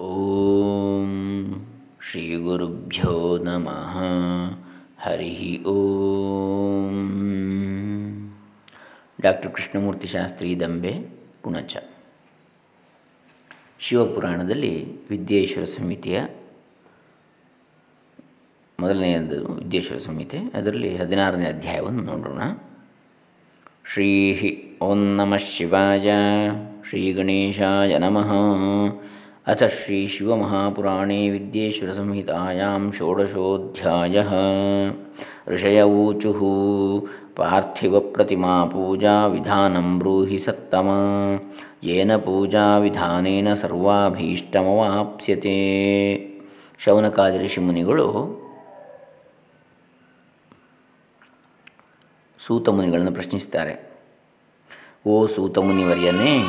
ಓಂ ಶ್ರೀ ಗುರುಭ್ಯೋ ನಮಃ. ಹರಿ ಓಂ. ಡಾಕ್ಟರ್ ಕೃಷ್ಣಮೂರ್ತಿ ಶಾಸ್ತ್ರಿ ದಂಬೆ ಪುಣಚ. ಶಿವಪುರಾಣದಲ್ಲಿ ವಿದ್ಯೇಶ್ವರ ಸಮಿತಿಯ ಮೊದಲನೆಯದು ವಿದ್ಯೇಶ್ವರ ಸಂಹಿತೆ ಅದರಲ್ಲಿ ಹದಿನಾರನೇ ಅಧ್ಯಾಯವನ್ನು ನೋಡೋಣ. ಶ್ರೀ ಓಂ ನಮಃ ಶಿವಾಯ. ಶ್ರೀ ಗಣೇಶಾಯ ನಮಃ. ಅಥ ಶ್ರೀ ಶಿವಮಹಾಪುರಾಣೇ ವಿದ್ಯೇಶ್ವರಸಂಹಿತಾಯಾಂ ಷೋಡಶೋಧ್ಯಾಯ ಋಷಯ ಊಚು ಪಾರ್ಥಿವಪ್ರತಿಮಾ ಪೂಜಾ ವಿಧಾನಂ ಬ್ರೂಹಿ ಸತ್ತಮ ಯೇನ ಪೂಜಾ ವಿಧಾನೇನ ಸರ್ವಾಭೀಷ್ಟಮವಾಪ್ಸ್ಯತೆ ಶೌನಕಾದಿ ಋಷಿಮುನಿಗಳು ಸೂತಮುನಿಗಳನ್ನು ಪ್ರಶ್ನಿಸ್ತಾರೆ। ಓ ಸೂತಮುನಿವರ್ಯನೇ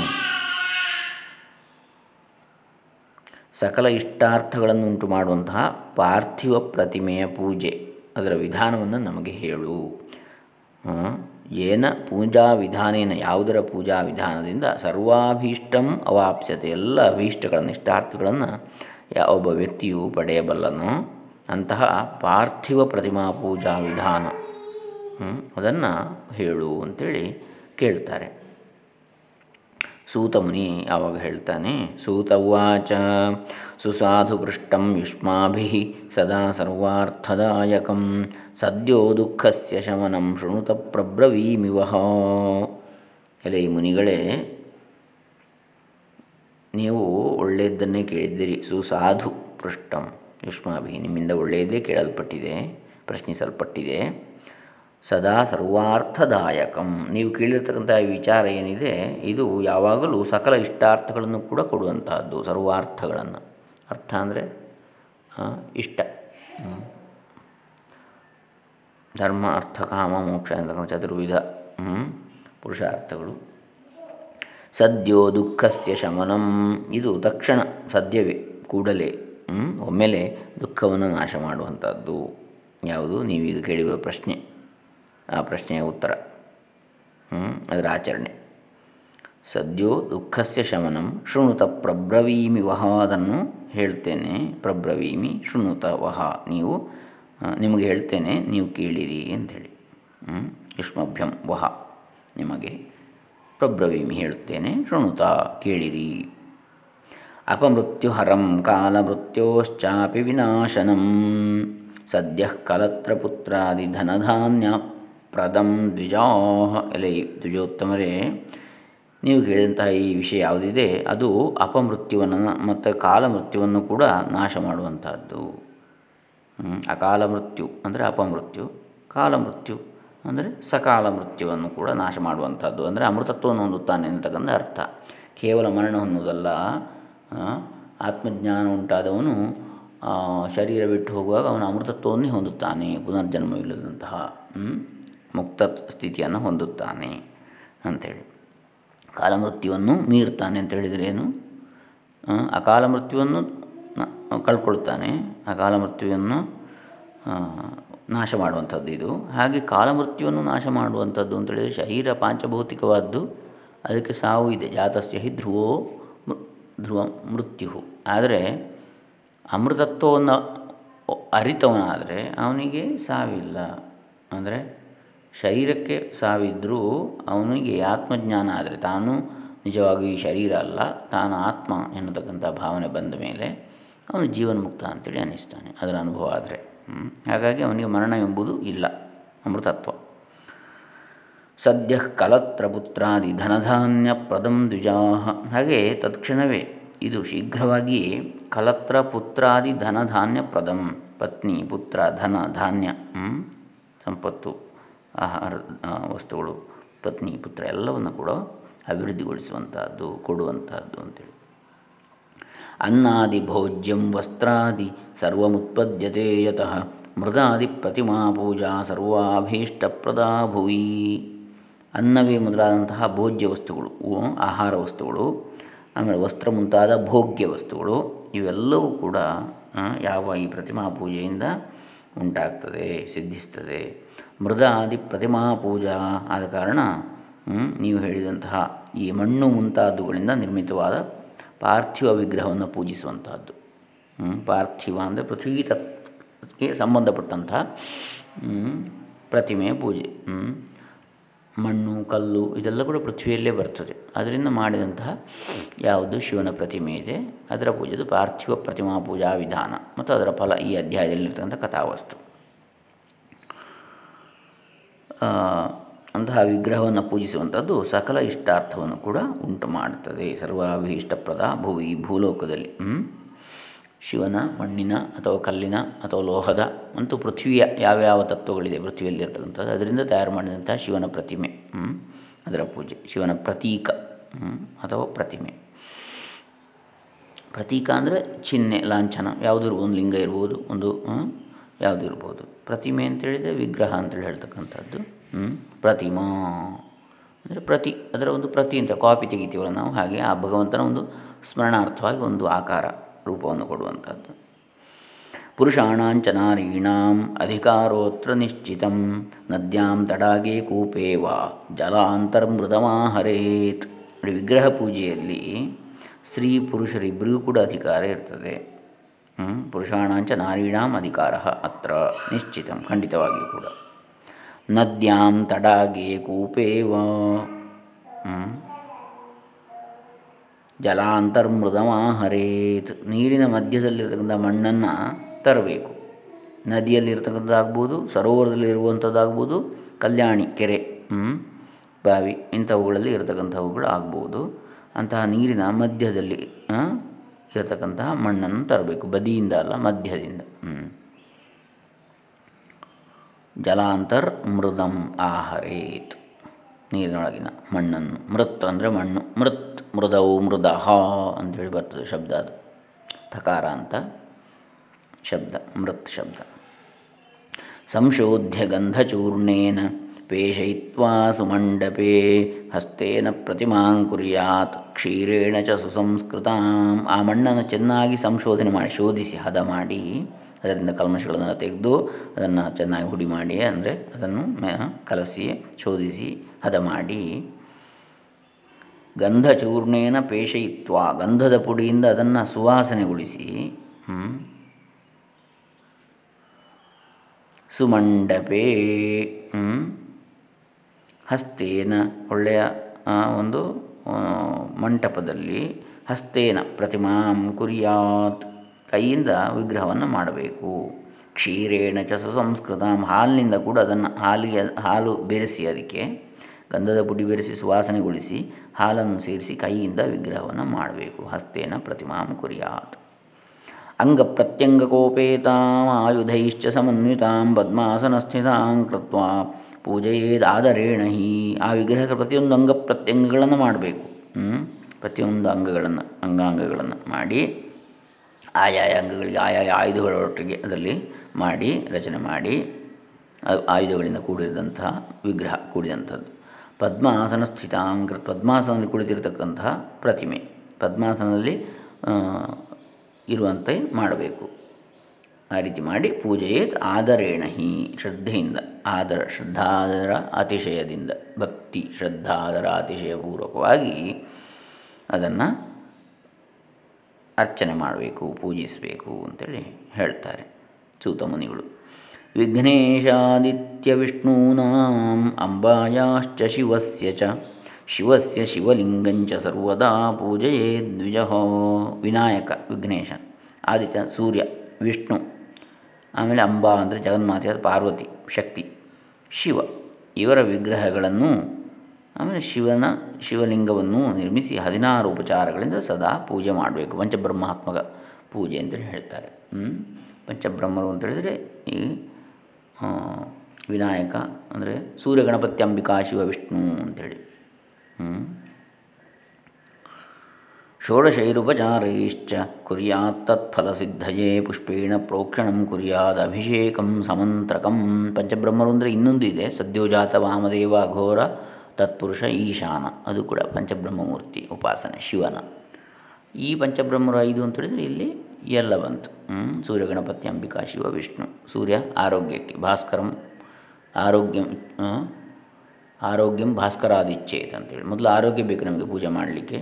ಸಕಲ ಇಷ್ಟಾರ್ಥಗಳನ್ನು ಉಂಟು ಮಾಡುವಂತಹ ಪಾರ್ಥಿವ ಪ್ರತಿಮೆಯ ಪೂಜೆ. ಅದರ ವಿಧಾನವನ್ನು ನಮಗೆ ಹೇಳು. ಏನ ಪೂಜಾ ವಿಧಾನೇನ, ಯಾವುದರ ಪೂಜಾ ವಿಧಾನದಿಂದ ಸರ್ವಾಭೀಷ್ಟಂ ಅವಾಪ್ಸ್ಯತೆ, ಎಲ್ಲ ಅಭೀಷ್ಟಗಳನ್ನು, ಇಷ್ಟಾರ್ಥಗಳನ್ನು ಒಬ್ಬ ವ್ಯಕ್ತಿಯು ಪಡೆಯಬಲ್ಲನು. ಅಂತಹ ಪಾರ್ಥಿವ ಪ್ರತಿಮಾ ಪೂಜಾ ವಿಧಾನ. ಅದನ್ನು ಹೇಳು ಅಂತೇಳಿ ಕೇಳ್ತಾರೆ. ಸೂತಮುನಿ ಆವಾಗ ಹೇಳ್ತಾನೆ, ಸೂತ ಉವಾಚ ಸುಸಾಧು ಪೃಷ್ಟಂ ಯುಷ್ಮಾಭಿ ಸದಾ ಸರ್ವಾರ್ಥದಾಯಕಂ, ಸದ್ಯೋ ದುಃಖಸ್ಯ ಶಮನಂ ಶೃಣುತ ಪ್ರಬ್ರವೀಮಿವಹ ಎಲೆ ಈ ಮುನಿಗಳೇ, ನೀವು ಒಳ್ಳೆಯದನ್ನೇ ಕೇಳಿದ್ದೀರಿ ಸುಸಾಧು ಪೃಷ್ಟಂ ಯುಷ್ಮಾಭಿ, ನಿಮ್ಮಿಂದ ಒಳ್ಳೆಯದೇ ಕೇಳಲ್ಪಟ್ಟಿದೆ, ಪ್ರಶ್ನಿಸಲ್ಪಟ್ಟಿದೆ. ಸದಾ ಸರ್ವಾರ್ಥದಾಯಕಂ. ನೀವು ಕೇಳಿರ್ತಕ್ಕಂಥ ವಿಚಾರ ಏನಿದೆ, ಇದು ಯಾವಾಗಲೂ ಸಕಲ ಇಷ್ಟಾರ್ಥಗಳನ್ನು ಕೂಡ ಕೊಡುವಂತಹದ್ದು, ಸರ್ವಾರ್ಥಗಳನ್ನು. ಅರ್ಥ ಅಂದರೆ ಇಷ್ಟ. ಧರ್ಮ, ಅರ್ಥ, ಕಾಮ, ಮೋಕ್ಷ ಅಂತಕ್ಕಂಥ ಚತುರ್ವಿಧ ಪುರುಷಾರ್ಥಗಳು. ಸದ್ಯೋ ದುಃಖಸ್ಯ ಶಮನಂ. ಇದು ತಕ್ಷಣ, ಸದ್ಯವೇ, ಕೂಡಲೇ ಒಮ್ಮೆಲೆ ದುಃಖವನ್ನು ನಾಶ ಮಾಡುವಂಥದ್ದು ಯಾವುದು? ನೀವೀಗ ಕೇಳಿರುವ ಪ್ರಶ್ನೆ. ಆ ಪ್ರಶ್ನೆಯ ಉತ್ತರ. ಅದರ ಆಚರಣೆ. ಸದ್ಯೋ ದುಃಖಸ್ಯ ಶಮನಂ ಶೃಣುತ ಪ್ರಬ್ರವೀಮಿ ವಹ ಅದನ್ನು ಹೇಳ್ತೇನೆ. ಪ್ರಬ್ರವೀಮಿ ಶೃಣುತ ವಹ. ನೀವು ನಿಮಗೆ ಹೇಳ್ತೇನೆ, ನೀವು ಕೇಳಿರಿ ಅಂಥೇಳಿ. ಯುಷ್ಮಭ್ಯಂ ವಹ. ನಿಮಗೆ ಪ್ರಬ್ರವೀಮಿ ಹೇಳುತ್ತೇನೆ, ಶೃಣುತ ಕೇಳಿರಿ. ಅಪಮೃತ್ಯುಹರಂ ಕಾಲಮೃತ್ಯೋಶ್ಚಾಪಿ ವಿನಾಶನಂ. ಸದ್ಯ ಕಲತ್ರಪುತ್ರಾದಿ ಧನಧಾನ್ಯ ಪ್ರದಂ ದ್ವಿಜಾಹ ಎಲೆ ದ್ವಿಜೋತ್ತಮರೇ. ನೀವು ಕೇಳಿದಂತಹ ಈ ವಿಷಯ ಯಾವುದಿದೆ, ಅದು ಅಪಮೃತ್ಯುವನ್ನು ಮತ್ತು ಕಾಲ ಮೃತ್ಯುವನ್ನು ಕೂಡ ನಾಶ ಮಾಡುವಂಥದ್ದು ಅಕಾಲ ಮೃತ್ಯು ಅಂದರೆ ಅಪಮೃತ್ಯು, ಕಾಲ ಮೃತ್ಯು ಅಂದರೆ ಸಕಾಲ ಮೃತ್ಯುವನ್ನು ಕೂಡ ನಾಶ ಮಾಡುವಂಥದ್ದು ಅಂದರೆ ಅಮೃತತ್ವವನ್ನು ಹೊಂದುತ್ತಾನೆ ಅಂತಕ್ಕಂಥ ಅರ್ಥ. ಕೇವಲ ಮರಣ ಹೊಂದುವುದಲ್ಲ ಆತ್ಮಜ್ಞಾನ ಉಂಟಾದವನು ಶರೀರ ಬಿಟ್ಟು ಹೋಗುವಾಗ ಅವನು ಅಮೃತತ್ವವನ್ನೇ ಹೊಂದುತ್ತಾನೆ, ಪುನರ್ಜನ್ಮವಿಲ್ಲದಂತಹ. ಮುಕ್ತ ಸ್ಥಿತಿಯನ್ನು ಹೊಂದುತ್ತಾನೆ ಅಂಥೇಳಿ. ಕಾಲಮೃತ್ಯುವನ್ನು ಮೀರ್ತಾನೆ ಅಂತ ಹೇಳಿದರೆ ಏನು? ಅಕಾಲ ಮೃತ್ಯುವನ್ನು ಕಳ್ಕೊಳ್ತಾನೆ. ಅಕಾಲ ಮೃತ್ಯುವನ್ನು ನಾಶ ಮಾಡುವಂಥದ್ದು ಇದು. ಹಾಗೆ ಕಾಲಮೃತ್ಯುವನ್ನು ನಾಶ ಮಾಡುವಂಥದ್ದು ಅಂತೇಳಿದರೆ ಶರೀರ ಪಾಂಚಭೌತಿಕವಾದ್ದು, ಅದಕ್ಕೆ ಸಾವು ಇದೆ. ಜಾತಸ್ಯ ಹಿ ಧ್ರುವೋ ಧ್ರುವ ಮೃತ್ಯು ಆದರೆ ಅಮೃತತ್ವವನ್ನು ಅರಿತವನಾದರೆ ಅವನಿಗೆ ಸಾವಿಲ್ಲ. ಅಂದರೆ ಶರೀರಕ್ಕೆ ಸಾವಿದ್ದರೂ ಅವನಿಗೆ ಆತ್ಮಜ್ಞಾನ ಆದರೆ ತಾನು ನಿಜವಾಗಿ ಶರೀರ ಅಲ್ಲ, ತಾನು ಆತ್ಮ ಎನ್ನತಕ್ಕಂಥ ಭಾವನೆ ಬಂದ ಮೇಲೆ ಅವನು ಜೀವನ್ಮುಕ್ತ ಅಂತೇಳಿ ಅನ್ನಿಸ್ತಾನೆ, ಅದರ ಅನುಭವ ಆದರೆ. ಹಾಗಾಗಿ ಅವನಿಗೆ ಮರಣ ಎಂಬುದು ಇಲ್ಲ, ಅಮೃತತ್ವ. ಸದ್ಯ ಕಲತ್ರ ಪುತ್ರಾದಿ ಧನಧಾನ್ಯ ಪ್ರದಂ ದ್ವಿಜಾಹ. ಹಾಗೆ ತತ್ಕ್ಷಣವೇ ಇದು ಶೀಘ್ರವಾಗಿ ಕಲತ್ರ ಪುತ್ರಾದಿ ಧನಧಾನ್ಯ ಪ್ರದಂ, ಪತ್ನಿ ಪುತ್ರ ಧನ ಧಾನ್ಯ ಸಂಪತ್ತು. ಆಹಾರ ವಸ್ತುಗಳು, ಪತ್ನಿ, ಪುತ್ರ ಎಲ್ಲವನ್ನು ಕೂಡ ಅಭಿವೃದ್ಧಿಗೊಳಿಸುವಂತಹದ್ದು, ಕೊಡುವಂತಹದ್ದು ಅಂತೇಳಿ. ಅನ್ನಾದಿ ಭೋಜ್ಯಂ ವಸ್ತ್ರಾದಿ ಸರ್ವಮುತ್ಪದ್ಯತೆ ಯತಃ ಮೃದಾದಿ ಪ್ರತಿಮಾ ಪೂಜಾ ಸರ್ವಾಭೀಷ್ಟಪ್ರದಾ ಭುವಿ. ಅನ್ನವೇ ಮೊದಲಾದಂತಹ ಭೋಜ್ಯ ವಸ್ತುಗಳು ಆಹಾರ ವಸ್ತುಗಳು, ಆಮೇಲೆ ವಸ್ತ್ರ ಮುಂತಾದ ಭೋಗ್ಯ ವಸ್ತುಗಳು, ಇವೆಲ್ಲವೂ ಕೂಡ ಯಾವ ಈ ಪ್ರತಿಮಾ ಪೂಜೆಯಿಂದ ಉಂಟಾಗ್ತದೆ, ಸಿದ್ಧಿಸ್ತದೆ. ಮೃದ ಆದಿ ಪ್ರತಿಮಾ ಪೂಜಾ ಆದ ಕಾರಣ ನೀವು ಹೇಳಿದಂತಹ ಈ ಮಣ್ಣು ಮುಂತಾದವುಗಳಿಂದ ನಿರ್ಮಿತವಾದ ಪಾರ್ಥಿವ ವಿಗ್ರಹವನ್ನು ಪೂಜಿಸುವಂತಹದ್ದು. ಪಾರ್ಥಿವ ಅಂದರೆ ಪೃಥ್ವಿ ತತ್ಗೆ ಸಂಬಂಧಪಟ್ಟಂತಹ ಪ್ರತಿಮೆ ಪೂಜೆ. ಮಣ್ಣು, ಕಲ್ಲು ಇದೆಲ್ಲ ಕೂಡ ಪೃಥ್ವಿಯಲ್ಲೇ ಬರ್ತದೆ. ಅದರಿಂದ ಮಾಡಿದಂತಹ ಯಾವುದು ಶಿವನ ಪ್ರತಿಮೆ ಇದೆ. ಅದರ ಪೂಜೆದು ಪಾರ್ಥಿವ ಪ್ರತಿಮಾ ಪೂಜಾ ವಿಧಾನ. ಮತ್ತು ಅದರ ಫಲ ಈ ಅಧ್ಯಾಯದಲ್ಲಿರ್ತಕ್ಕಂಥ ಕಥಾವಸ್ತು. ಅಂತಹ ವಿಗ್ರಹವನ್ನು ಪೂಜಿಸುವಂಥದ್ದು ಸಕಲ ಇಷ್ಟಾರ್ಥವನ್ನು ಕೂಡ ಉಂಟು ಮಾಡುತ್ತದೆ. ಸರ್ವಾಭೀಷ್ಟಪ್ರದ ಭುವಿ ಭೂಲೋಕದಲ್ಲಿ. ಶಿವನ, ಮಣ್ಣಿನ ಅಥವಾ ಕಲ್ಲಿನ ಅಥವಾ ಲೋಹದ ಮತ್ತು ಪೃಥ್ವಿಯ ಯಾವ್ಯಾವ ತತ್ವಗಳಿದೆ ಪೃಥ್ವಿಯಲ್ಲಿ ಇರ್ತಕ್ಕಂಥದ್ದು, ಅದರಿಂದ ತಯಾರು ಮಾಡಿದಂಥ ಶಿವನ ಪ್ರತಿಮೆ. ಅದರ ಪೂಜೆ. ಶಿವನ ಪ್ರತೀಕ. ಅಥವಾ ಪ್ರತಿಮೆ. ಪ್ರತೀಕ ಅಂದರೆ ಚಿಹ್ನೆ, ಲಾಂಛನ. ಯಾವುದು ಒಂದು ಲಿಂಗ ಇರ್ಬೋದು. ಒಂದು ಯಾವುದು ಇರ್ಬೋದು ಪ್ರತಿಮೆ ಅಂತೇಳಿದರೆ ವಿಗ್ರಹ ಅಂತೇಳಿ ಹೇಳ್ತಕ್ಕಂಥದ್ದು. ಪ್ರತಿಮಾ. ಅಂದರೆ ಪ್ರತಿ, ಅದರ ಒಂದು ಪ್ರತಿ ಅಂತ ಕಾಪಿ ತೆಗಿತೀವಲ್ಲ ನಾವು ಹಾಗೆ, ಆ ಭಗವಂತನ ಒಂದು ಸ್ಮರಣಾರ್ಥವಾಗಿ ಒಂದು ಆಕಾರ ರೂಪವನ್ನು ಕೊಡುವಂಥದ್ದು. ಪುರುಷಾಣಾಂಚ ನಾರೀಣಾಂ ಅಧಿಕಾರೋತ್ರ ನಿಶ್ಚಿತಂ. ನದ್ಯಾಂ ತಡಾಗೆ ಕೂಪೇ ವಾ ಜಲಾಂತರ್ಮೃದಮಾಹರೇತ್ ವಿಗ್ರಹ ಪೂಜೆಯಲ್ಲಿ ಸ್ತ್ರೀ ಪುರುಷರಿಬ್ಬರಿಗೂ ಕೂಡ ಅಧಿಕಾರ ಇರ್ತದೆ. ಪುರುಷಾಣಾಂಚ ನಾರೀಣಾಂ ಅಧಿಕಾರ. ಅತ್ರ ನಿಶ್ಚಿತ, ಖಂಡಿತವಾಗಿಯೂ ಕೂಡ. ನದ್ಯಾಂ ತಡಾಗೆ ಕೂಪೇ ವಾ ಜಲಾಂತರ್ಮೃದಮಾಹರೇತ್. ನೀರಿನ ಮಧ್ಯದಲ್ಲಿರ್ತಕ್ಕಂಥ ಮಣ್ಣನ್ನು ತರಬೇಕು. ನದಿಯಲ್ಲಿರ್ತಕ್ಕಂಥದ್ದಾಗ್ಬೋದು, ಸರೋವರದಲ್ಲಿರುವಂಥದ್ದಾಗ್ಬೋದು, ಕಲ್ಯಾಣಿ, ಕೆರೆ ಬಾವಿ, ಇಂಥವುಗಳಲ್ಲಿ ಇರತಕ್ಕಂಥವುಗಳು ಆಗ್ಬೋದು ಅಂತಹ ನೀರಿನ ಮಧ್ಯದಲ್ಲಿ ಇರತಕ್ಕಂತಹ ಮಣ್ಣನ್ನು ತರಬೇಕು, ಬದಿಯಿಂದ ಅಲ್ಲ, ಮಧ್ಯದಿಂದ. ಜಲಾಂತರ್ ಮೃದಂ ಆಹರೇತ್. ನೀರಿನೊಳಗಿನ ಮಣ್ಣನ್ನು, ಮೃತ್ ಅಂದರೆ ಮಣ್ಣು, ಮೃತ್ ಮೃದವು ಮೃದಹ ಅಂತೇಳಿ ಬರ್ತದೆ ಶಬ್ದ ಅದು. ಥಕಾರ ಅಂತ ಶಬ್ದ, ಮೃತ್ ಶಬ್ದ. ಸಂಶೋಧ್ಯ ಗಂಧಚೂರ್ಣೇನ. ಪೇಷಯಿತ್ವಾ ಸುಮಂಡಪೇ ಹಸ್ತೇನ ಪ್ರತಿಮಾಂ ಕುರ್ಯಾತ್ ಕ್ಷೀರೇಣ ಚ ಸುಸಂಸ್ಕೃತಾಂ. ಆ ಮಣ್ಣನ್ನು ಚೆನ್ನಾಗಿ ಸಂಶೋಧನೆ ಮಾಡಿ, ಶೋಧಿಸಿ, ಹದ ಮಾಡಿ, ಅದರಿಂದ ಕಲ್ಮಶಗಳನ್ನು ತೆಗೆದು ಅದನ್ನು ಚೆನ್ನಾಗಿ ಹುಡಿ ಮಾಡಿ, ಅಂದರೆ ಅದನ್ನು ಕಲಸಿ, ಶೋಧಿಸಿ, ಹದ ಮಾಡಿ. ಗಂಧಚೂರ್ಣೇನ ಪೇಷಯಿತ್ವ, ಗಂಧದ ಪುಡಿಯಿಂದ ಅದನ್ನು ಸುವಾಸನೆಗೊಳಿಸಿ ಸುಮಂಡಪೇ ಹಸ್ತೇನ ಒಳ್ಳೆಯ ಒಂದು ಮಂಟಪದಲ್ಲಿ ಹಸ್ತೇನ ಪ್ರತಿಮಾಂ ಕುರಿಯಾತ್ ಕೈಯಿಂದ ವಿಗ್ರಹವನ್ನು ಮಾಡಬೇಕು. ಕ್ಷೀರೇಣ ಚ ಸುಸಂಸ್ಕೃತ, ಹಾಲಿನಿಂದ ಕೂಡ ಅದನ್ನು ಹಾಲಿಗೆ, ಹಾಲು ಬೆರೆಸಿ ಅದಕ್ಕೆ ಗಂಧದ ಪುಡಿ ಬೆರೆಸಿ ಸುವಾಸನೆಗೊಳಿಸಿ ಹಾಲನ್ನು ಸೇರಿಸಿ ಕೈಯಿಂದ ವಿಗ್ರಹವನ್ನು ಮಾಡಬೇಕು. ಹಸ್ತೇನ ಪ್ರತಿಮಾಂ ಕುರಿಯಾತ್. ಅಂಗ ಪ್ರತ್ಯಂಗಕೋಪೇತಾಂ ಆಯುಧೈಶ್ಚ ಸಮನ್ವಿತಾಂ, ಪದ್ಮಾಸನಸ್ಥಿತಾಂ ಕೃತ್ವ ಪೂಜೆಯೇದಾದರೇಣ ಹಿ. ಆ ವಿಗ್ರಹಕ್ಕೆ ಪ್ರತಿಯೊಂದು ಅಂಗ ಪ್ರತ್ಯಂಗಗಳನ್ನು ಮಾಡಬೇಕು. ಪ್ರತಿಯೊಂದು ಅಂಗಗಳನ್ನು, ಅಂಗಾಂಗಗಳನ್ನು ಮಾಡಿ, ಆಯಾಯ ಅಂಗಗಳಿಗೆ ಆಯಾಯ ಆಯುಧಗಳೊಟ್ಟಿಗೆ ಅದರಲ್ಲಿ ಮಾಡಿ, ರಚನೆ ಮಾಡಿ ಆಯುಧಗಳಿಂದ ಕೂಡಿದಂತಹ ವಿಗ್ರಹ ಕೂಡಿದಂಥದ್ದು. ಪದ್ಮಾಸನ ಸ್ಥಿತಾಂಗ ಪದ್ಮಾಸನದಲ್ಲಿ ಕುಳಿತಿರತಕ್ಕಂತಹ ಪ್ರತಿಮೆ. ಪದ್ಮಾಸನದಲ್ಲಿ ಇರುವಂತೆ ಮಾಡಬೇಕು. ಆ ರೀತಿ ಮಾಡಿ ಪೂಜೆಯೇತ್ ಆದರೇಣ ಹಿ. ಶ್ರದ್ಧೆಯಿಂದ, ಆದರ, ಶ್ರದ್ಧಾದರ ಅತಿಶಯದಿಂದ, ಭಕ್ತಿ, ಶ್ರದ್ಧಾದರ ಅತಿಶಯಪೂರ್ವಕವಾಗಿ ಅದನ್ನು ಅರ್ಚನೆ ಮಾಡಬೇಕು, ಪೂಜಿಸಬೇಕು ಅಂತೇಳಿ ಹೇಳ್ತಾರೆ ಸೂತ ಮುನಿಗಳು. ವಿಘ್ನೇಶಾದಿತ್ಯ ವಿಷ್ಣೂನಾಂ ಅಂಬಾಯಾಶ್ಚ ಶಿವಸ್ಯ ಚ, ಶಿವಸ್ಯ ಶಿವಲಿಂಗಂಚ ಸರ್ವದಾ ಪೂಜೆಯೇ ದ್ವಿಜಹೋ ವಿನಾಯಕ, ವಿಘ್ನೇಶ, ಆದಿತ್ಯ, ಸೂರ್ಯ, ವಿಷ್ಣು ಆಮೇಲೆ ಅಂಬಾ ಅಂದರೆ ಜಗನ್ಮಾತೆಯಾದ ಪಾರ್ವತಿ, ಶಕ್ತಿ, ಶಿವ. ಇವರ ವಿಗ್ರಹಗಳನ್ನು, ಆಮೇಲೆ ಶಿವನ, ಶಿವಲಿಂಗವನ್ನು ನಿರ್ಮಿಸಿ ಹದಿನಾರು ಉಪಚಾರಗಳಿಂದ ಸದಾ ಪೂಜೆ ಮಾಡಬೇಕು, ಪಂಚಬ್ರಹ್ಮಾತ್ಮಕ ಪೂಜೆ ಅಂತೇಳಿ ಹೇಳ್ತಾರೆ. ಪಂಚಬ್ರಹ್ಮರು ಅಂತ ಹೇಳಿದರೆ ಈ ವಿನಾಯಕ ಅಂದರೆ ಸೂರ್ಯ ಗಣಪತಿ ಅಂಬಿಕಾ, ಶಿವ ವಿಷ್ಣು ಅಂಥೇಳಿ ಷೋಡಶೈರುಪಚಾರೈಶ್ಚ ಕುರ್ಯಾತ್ ತತ್ಫಲಸಿದ್ಧಯೇ ಪುಷ್ಪೇಣ ಪ್ರೋಕ್ಷಣಂ ಕುರ್ಯಾದ ಅಭಿಷೇಕಂ ಸಮಂತ್ರಕಂ. ಪಂಚಬ್ರಹ್ಮರು ಅಂದರೆ ಇನ್ನೊಂದು ಇದೆ, ಸದ್ಯೋಜಾತ ವಾಮದೇವ ಘೋರ ತತ್ಪುರುಷ ಈಶಾನ. ಅದು ಕೂಡ ಪಂಚಬ್ರಹ್ಮಮೂರ್ತಿ ಉಪಾಸನೆ ಶಿವನ. ಈ ಪಂಚಬ್ರಹ್ಮರು ಐದು ಅಂತ ಹೇಳಿದರೆ ಇಲ್ಲಿ ಎಲ್ಲ ಬಂತು ಸೂರ್ಯ ಗಣಪತಿ ಅಂಬಿಕಾ, ಶಿವ, ವಿಷ್ಣು. ಸೂರ್ಯ ಆರೋಗ್ಯಕ್ಕೆ, ಭಾಸ್ಕರಂ ಆರೋಗ್ಯಂ ಆರೋಗ್ಯಂ ಭಾಸ್ಕರಾದಿಚ್ಛೇತ್ ಅಂತೇಳಿ ಮೊದಲು ಆರೋಗ್ಯ ಬೇಕು ನಮಗೆ ಪೂಜೆ ಮಾಡಲಿಕ್ಕೆ.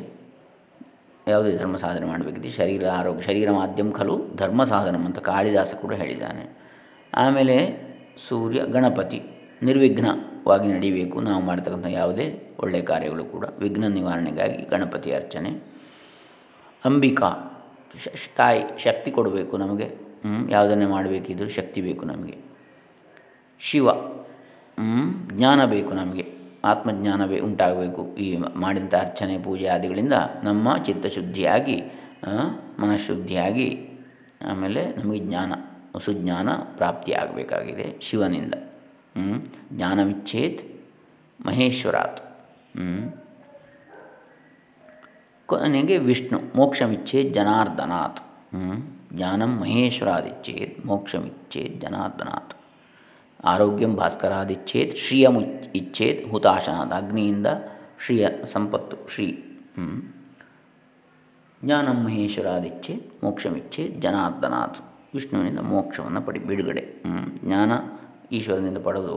ಯಾವುದೇ ಧರ್ಮ ಸಾಧನೆ ಮಾಡಬೇಕಿದೆ ಶರೀರ ಆರೋಗ್ಯ, ಶರೀರ ಮಾಧ್ಯಮ ಖಲು ಧರ್ಮ ಸಾಧನಂ ಅಂತ ಕಾಳಿದಾಸ ಕೂಡ ಹೇಳಿದ್ದಾನೆ. ಆಮೇಲೆ ಸೂರ್ಯ, ಗಣಪತಿ ನಿರ್ವಿಘ್ನವಾಗಿ ನಡೀಬೇಕು. ನಾವು ಮಾಡ್ತಕ್ಕಂಥ ಯಾವುದೇ ಒಳ್ಳೆಯ ಕಾರ್ಯಗಳು ಕೂಡ ವಿಘ್ನ ನಿವಾರಣೆಗಾಗಿ ಗಣಪತಿ ಅರ್ಚನೆ. ಅಂಬಿಕಾ ತಾಯಿ ಶಕ್ತಿ ಕೊಡಬೇಕು ನಮಗೆ. ಯಾವುದನ್ನೇ ಮಾಡಬೇಕಿದ್ರೂ ಶಕ್ತಿ ಬೇಕು ನಮಗೆ. ಶಿವ ಜ್ಞಾನ ಬೇಕು ನಮಗೆ. ಆತ್ಮಜ್ಞಾನ ಬೇ ಉಂಟಾಗಬೇಕು. ಈ ಮಾಡಿದಂಥ ಅರ್ಚನೆ, ಪೂಜೆ ಆದಿಗಳಿಂದ ನಮ್ಮ ಚಿತ್ತಶುದ್ಧಿಯಾಗಿ ಮನಃಶುದ್ಧಿಯಾಗಿ, ಆಮೇಲೆ ನಮಗೆ ಜ್ಞಾನ, ಸುಜ್ಞಾನ ಪ್ರಾಪ್ತಿಯಾಗಬೇಕಾಗಿದೆ ಶಿವನಿಂದ. ಜ್ಞಾನವಿಚ್ಛೇತ್ ಮಹೇಶ್ವರಾತ್. ಕೊನೆಗೆ ವಿಷ್ಣು, ಮೋಕ್ಷಮಿಚ್ಛೇದ್ ಜನಾರ್ದನಾಥ್. ಜ್ಞಾನಂ ಮಹೇಶ್ವರಾದಿಚ್ಛೇತ್ ಮೋಕ್ಷಮಿಚ್ಛೇದ್ ಜನಾರ್ದನಾಥ್. ಆರೋಗ್ಯಂ ಭಾಸ್ಕರಾದಿಚ್ಛೇತ್ ಶ್ರಿಯಂ ಇಚ್ಛೇತ್ ಹುತಾಶನಾದ ಅಗ್ನಿಯಿಂದ ಶ್ರೀಯ ಸಂಪತ್ತು, ಶ್ರೀ ಜ್ಞಾನಂ ಮಹೇಶ್ವರಾದಿಚ್ಛೇತ್ ಮೋಕ್ಷಮಿಚ್ಛೆ, ಜನಾರ್ದನಾಥ್. ವಿಷ್ಣುವಿನಿಂದ ಮೋಕ್ಷವನ್ನು ಪಡಿ, ಬಿಡುಗಡೆ. ಜ್ಞಾನ ಈಶ್ವರನಿಂದ ಪಡೆದು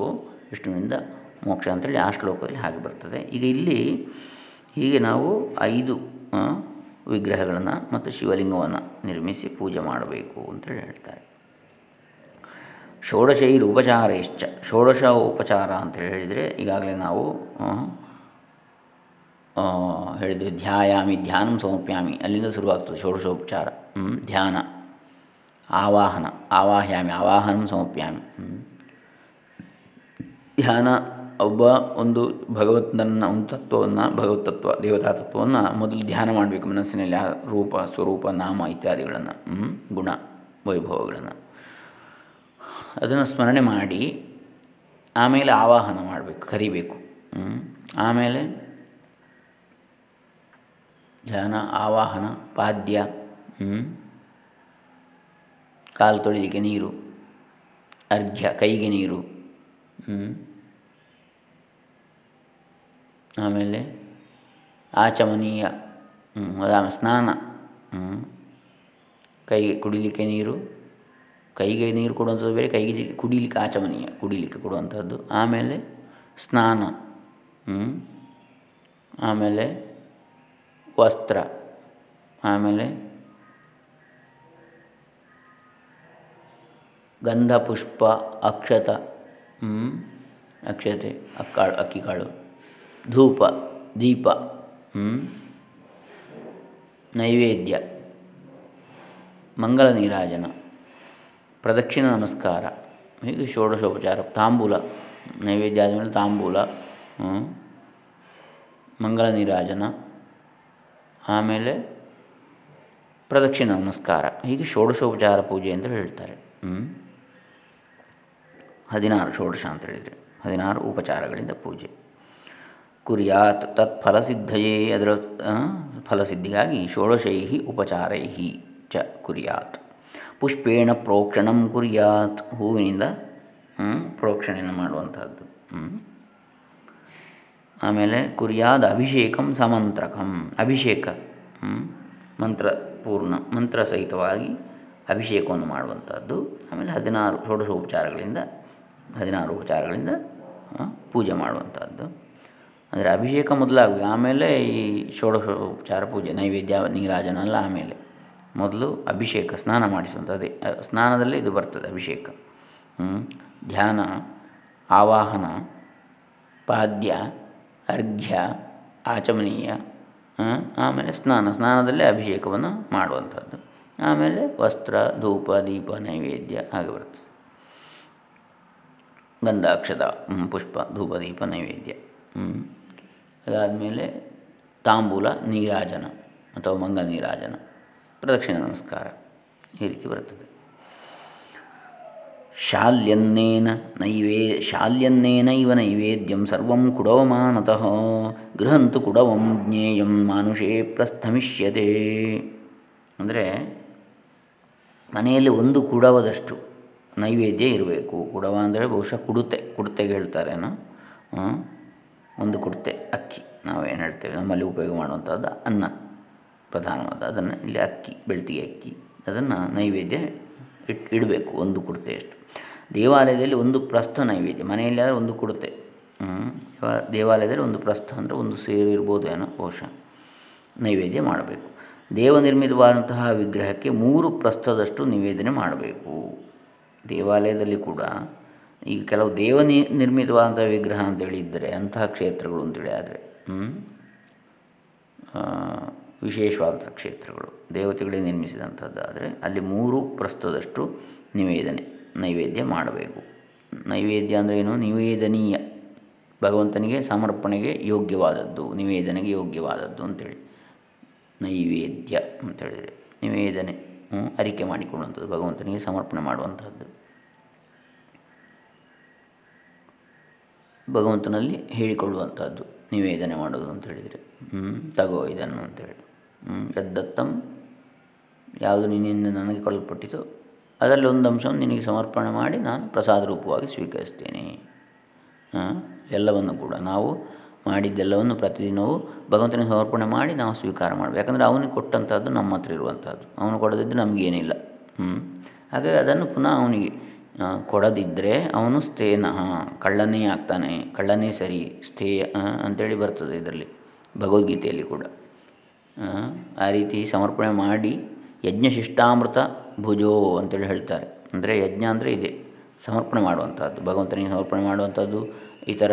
ವಿಷ್ಣುವಿನಿಂದ ಮೋಕ್ಷ ಅಂತೇಳಿ ಆ ಶ್ಲೋಕದಲ್ಲಿ ಹಾಗೆ ಬರ್ತದೆ. ಈಗ ಇಲ್ಲಿ ಹೀಗೆ ನಾವು ಐದು ವಿಗ್ರಹಗಳನ್ನು ಮತ್ತು ಶಿವಲಿಂಗವನ್ನು ನಿರ್ಮಿಸಿ ಪೂಜೆ ಮಾಡಬೇಕು ಅಂತೇಳಿ ಹೇಳ್ತಾರೆ. ಷೋಡಶೈರು ಉಪಚಾರೈಶ್ಚ ಷೋಡಶ ಉಪಚಾರ ಅಂತ ಹೇಳಿದರೆ ಈಗಾಗಲೇ ನಾವು ಹೇಳಿದ್ವಿ ಧ್ಯಾಯಾಮಿ, ಧ್ಯಾನಂ ಸಮರ್ಪ್ಯಾಮಿ, ಅಲ್ಲಿಂದ ಶುರುವಾಗ್ತದೆ ಷೋಡಶೋಪಚಾರ ಧ್ಯಾನ, ಆವಾಹನ, ಆವಾಹ್ಯಾಮಿ, ಆವಾಹನ ಸಮರ್ಪ್ಯಾಮಿ ಧ್ಯಾನ ಒಬ್ಬ ಒಂದು ಭಗವಂತನನ್ನು, ಒಂದು ತತ್ವವನ್ನು, ಭಗವತ್ ತತ್ವ, ದೇವತಾ ತತ್ವವನ್ನು ಮೊದಲು ಧ್ಯಾನ ಮಾಡಬೇಕು ಮನಸ್ಸಿನಲ್ಲಿ ರೂಪ, ಸ್ವರೂಪ, ನಾಮ ಇತ್ಯಾದಿಗಳನ್ನು ಗುಣ, ವೈಭವಗಳನ್ನು. ಅದನ್ನು ಸ್ಮರಣೆ ಮಾಡಿ ಆಮೇಲೆ ಆವಾಹನ ಮಾಡಬೇಕು, ಕರಿಬೇಕು. ಆಮೇಲೆ ಧ್ಯಾನ, ಆವಾಹನ, ಪಾದ್ಯ ಕಾಲು ತೊಳಿಲಿಕ್ಕೆ ನೀರು, ಅರ್ಘ್ಯ, ಕೈಗೆ ನೀರು ಆಮೇಲೆ ಆಚಮನೀಯ ಸ್ನಾನ ಕೈಗೆ ಕುಡಿಲಿಕ್ಕೆ ನೀರು ಕೈಗೆ ನೀರು ಕೊಡುವಂಥದ್ದು ಬೇರೆ, ಕೈಗೆ ಕುಡಿಲಿಕ್ಕೆ ಆಚಮನೀಯ ಕುಡಿಲಿಕ್ಕೆ ಕೊಡುವಂಥದ್ದು. ಆಮೇಲೆ ಸ್ನಾನ ಆಮೇಲೆ ವಸ್ತ್ರ, ಆಮೇಲೆ ಗಂಧ ಪುಷ್ಪ ಅಕ್ಷತ ಅಕ್ಷತೆ ಅಕ್ಕಾಳು ಅಕ್ಕಿಕಾಳು ಧೂಪ, ದೀಪ ನೈವೇದ್ಯ, ಮಂಗಳ ನೀರಾಜನ. ಪ್ರದಕ್ಷಿಣ ನಮಸ್ಕಾರ. ಹೀಗೆ ಷೋಡಶೋಪಚಾರ, ತಾಂಬೂಲ ನೈವೇದ್ಯ ಆದಮೇಲೆ ತಾಂಬೂಲ ಮಂಗಳ ನೀರಾಜನ, ಆಮೇಲೆ ಪ್ರದಕ್ಷಿಣ ನಮಸ್ಕಾರ. ಹೀಗೆ ಷೋಡಶೋಪಚಾರ ಪೂಜೆ ಅಂತ ಹೇಳ್ತಾರೆ. ಹದಿನಾರು ಷೋಡಶ ಅಂತ ಹೇಳಿದರೆ, ಹದಿನಾರು ಉಪಚಾರಗಳಿಂದ ಪೂಜೆ. ಕುರಿಯಾತ್ ತತ್ ಫಲಸಿದ್ಧಯೇ ಅದರ ಫಲಸಿದ್ಧಿಗಾಗಿ ಷೋಡಶೈ ಉಪಚಾರೈ ಚ ಕುರ್ಯಾತ್. ಪುಷ್ಪೇಣ ಪ್ರೋಕ್ಷಣಂ ಕುರ್ಯಾತ್. ಹೂವಿನಿಂದ ಪ್ರೋಕ್ಷಣೆಯನ್ನು ಮಾಡುವಂಥದ್ದು. ಆಮೇಲೆ ಕುರಿಯಾದ ಅಭಿಷೇಕಂ ಸಮಂತ್ರಕಂ. ಅಭಿಷೇಕ ಮಂತ್ರಪೂರ್ಣ ಮಂತ್ರಸಹಿತವಾಗಿ ಅಭಿಷೇಕವನ್ನು ಮಾಡುವಂಥದ್ದು. ಆಮೇಲೆ ಹದಿನಾರು ಷೋಡಶೋಪಚಾರಗಳಿಂದ, ಹದಿನಾರು ಉಪಚಾರಗಳಿಂದ ಪೂಜೆ ಮಾಡುವಂಥದ್ದು. ಅಂದರೆ ಅಭಿಷೇಕ ಮೊದಲಾಗಿ ಆಮೇಲೆ ಈ ಷೋಡಶೋಪಚಾರ ಪೂಜೆ, ನೈವೇದ್ಯ, ನೀರಾಜನ ಎಲ್ಲ ಆಮೇಲೆ. ಮೊದಲು ಅಭಿಷೇಕ, ಸ್ನಾನ ಮಾಡಿಸುವಂಥದ್ದೇ. ಸ್ನಾನದಲ್ಲಿ ಇದು ಬರ್ತದೆ ಅಭಿಷೇಕ. ಧ್ಯಾನ, ಆವಾಹನ, ಪಾದ್ಯ, ಅರ್ಘ್ಯ, ಆಚಮನೀಯ ಆಮೇಲೆ ಸ್ನಾನ, ಸ್ನಾನದಲ್ಲೇ ಅಭಿಷೇಕವನ್ನು ಮಾಡುವಂಥದ್ದು. ಆಮೇಲೆ ವಸ್ತ್ರ, ಧೂಪ, ದೀಪ, ನೈವೇದ್ಯ ಹಾಗೆ ಬರ್ತದೆ. ಗಂಧಾಕ್ಷದ ಪುಷ್ಪ, ಧೂಪ, ದೀಪ, ನೈವೇದ್ಯ. ಅದಾದಮೇಲೆ ತಾಂಬೂಲ, ನೀರಾಜನ ಅಥವಾ ಮಂಗ ನೀರಾಜನ ಪ್ರದಕ್ಷಿಣ ನಮಸ್ಕಾರ. ಈ ರೀತಿ ಬರುತ್ತದೆ. ಶಾಲ್ಯನ್ನೇನ ನೈವೇ ಶಾಲ್ಯನ್ನೇನೈವ ನೈವೇದ್ಯಂ ಸರ್ವಂ ಕುಡವಮಾನತಃ, ಗೃಹಂತು ಕುಡವಂ ಜ್ಞೇಯಂ ಮಾನುಷೇ ಪ್ರಸ್ಥಮಿಷ್ಯತೆ. ಅಂದರೆ ಮನೆಯಲ್ಲಿ ಒಂದು ಕುಡವದಷ್ಟು ನೈವೇದ್ಯ ಇರಬೇಕು. ಕುಡವ ಅಂದರೆ ಬಹುಶಃ ಕುಡುತೆ, ಕುಡ್ತೆಗೆ ಹೇಳ್ತಾರೇನೋ? ಒಂದು ಕುಡ್ತೆ, ಅಕ್ಕಿ. ನಾವೇನು ಹೇಳ್ತೇವೆ? ನಮ್ಮಲ್ಲಿ ಉಪಯೋಗ ಮಾಡುವಂಥದ್ದು ಅನ್ನ. ಪ್ರಧಾನವಾದ, ಅದನ್ನು ಇಲ್ಲಿ ಅಕ್ಕಿ, ಬೆಳ್ತಿಗೆ ಅಕ್ಕಿ, ಅದನ್ನು ನೈವೇದ್ಯ ಇಟ್, ಇಡಬೇಕು, ಒಂದು ಕುಡ್ತೆಯಷ್ಟು ದೇವಾಲಯದಲ್ಲಿ ಒಂದು ಪ್ರಸ್ಥ ನೈವೇದ್ಯ, ಮನೆಯಲ್ಲಿ ಆದರೆ ಒಂದು ಕುಡ್ತೆ. ದೇವಾಲಯದಲ್ಲಿ ಒಂದು ಪ್ರಸ್ಥ ಅಂದರೆ ಒಂದು ಸೇರು ಇರ್ಬೋದು ಏನೋ, ಬಹುಶಃ. ನೈವೇದ್ಯ ಮಾಡಬೇಕು. ದೇವ ನಿರ್ಮಿತವಾದಂತಹ ವಿಗ್ರಹಕ್ಕೆ ಮೂರು ಪ್ರಸ್ಥದಷ್ಟು ನಿವೇದನೆ ಮಾಡಬೇಕು. ದೇವಾಲಯದಲ್ಲಿ ಕೂಡ ಈಗ ಕೆಲವು ದೇವ ನಿರ್ಮಿತವಾದಂಥ ವಿಗ್ರಹ ಅಂತೇಳಿ ಇದ್ದರೆ ಅಂತಹ ಕ್ಷೇತ್ರಗಳು ಅಂತೇಳಿ ಆದರೆ ವಿಶೇಷವಾದಂಥ ಕ್ಷೇತ್ರಗಳು. ದೇವತೆಗಳೇ ನಿರ್ಮಿಸಿದಂಥದ್ದಾದರೆ ಅಲ್ಲಿ ಮೂರು ಪ್ರಸ್ತುತದಷ್ಟು ನಿವೇದನೆ, ನೈವೇದ್ಯ ಮಾಡಬೇಕು. ನೈವೇದ್ಯ ಅಂದರೆ ಏನು? ನಿವೇದನೀಯ. ಭಗವಂತನಿಗೆ ಸಮರ್ಪಣೆಗೆ ಯೋಗ್ಯವಾದದ್ದು, ನಿವೇದನೆಗೆ ಯೋಗ್ಯವಾದದ್ದು ಅಂತೇಳಿ. ನೈವೇದ್ಯ ಅಂತೇಳಿದರೆ ನಿವೇದನೆ ಅರಿಕೆ ಮಾಡಿಕೊಳ್ಳುವಂಥದ್ದು, ಭಗವಂತನಿಗೆ ಸಮರ್ಪಣೆ ಮಾಡುವಂಥದ್ದು. ಭಗವಂತನಲ್ಲಿ ಹೇಳಿಕೊಳ್ಳುವಂಥದ್ದು, ನಿವೇದನೆ ಮಾಡೋದು ಅಂತ ಹೇಳಿದರೆ. ತಗೋ ಇದನ್ನು ಅಂತೇಳಿ. ಯದ್ದತ್ತಂ ಯಾವುದು ನಿನ್ನಿಂದ ನನಗೆ ಕೊಡಲ್ಪಟ್ಟಿತು ಅದರಲ್ಲಿ ಒಂದು ಅಂಶವನ್ನು ನಿನಗೆ ಸಮರ್ಪಣೆ ಮಾಡಿ ನಾನು ಪ್ರಸಾದ ರೂಪವಾಗಿ ಸ್ವೀಕರಿಸ್ತೇನೆ. ಎಲ್ಲವನ್ನು ಕೂಡ. ನಾವು ಮಾಡಿದ್ದೆಲ್ಲವನ್ನು ಪ್ರತಿದಿನವೂ ಭಗವಂತನಿಗೆ ಸಮರ್ಪಣೆ ಮಾಡಿ ನಾವು ಸ್ವೀಕಾರ ಮಾಡಬೇಕು. ಯಾಕಂದರೆ ಅವನಿಗೆ ಕೊಟ್ಟಂಥದ್ದು ನಮ್ಮ ಹತ್ರ ಇರುವಂಥದ್ದು. ಅವನು ಕೊಡದಿದ್ದರೆ ನಮಗೇನಿಲ್ಲ ಹಾಗಾಗಿ ಅದನ್ನು ಪುನಃ ಅವನಿಗೆ ಕೊಡದಿದ್ದರೆ ಅವನು ಸ್ಥೇನ ಕಳ್ಳನೇ ಆಗ್ತಾನೆ. ಕಳ್ಳನೇ ಸರಿ, ಸ್ಥೇಯ ಅಂಥೇಳಿ ಬರ್ತದೆ ಇದರಲ್ಲಿ, ಭಗವದ್ಗೀತೆಯಲ್ಲಿ ಕೂಡ. ಆ ರೀತಿ ಸಮರ್ಪಣೆ ಮಾಡಿ ಯಜ್ಞ ಶಿಷ್ಟಾಮೃತ ಭುಜೋ ಅಂತೇಳಿ ಹೇಳ್ತಾರೆ. ಅಂದರೆ ಯಜ್ಞ ಅಂದರೆ ಇದೆ. ಸಮರ್ಪಣೆ ಮಾಡುವಂಥದ್ದು. ಭಗವಂತನಿಗೆ ಸಮರ್ಪಣೆ ಮಾಡುವಂಥದ್ದು ಇತರ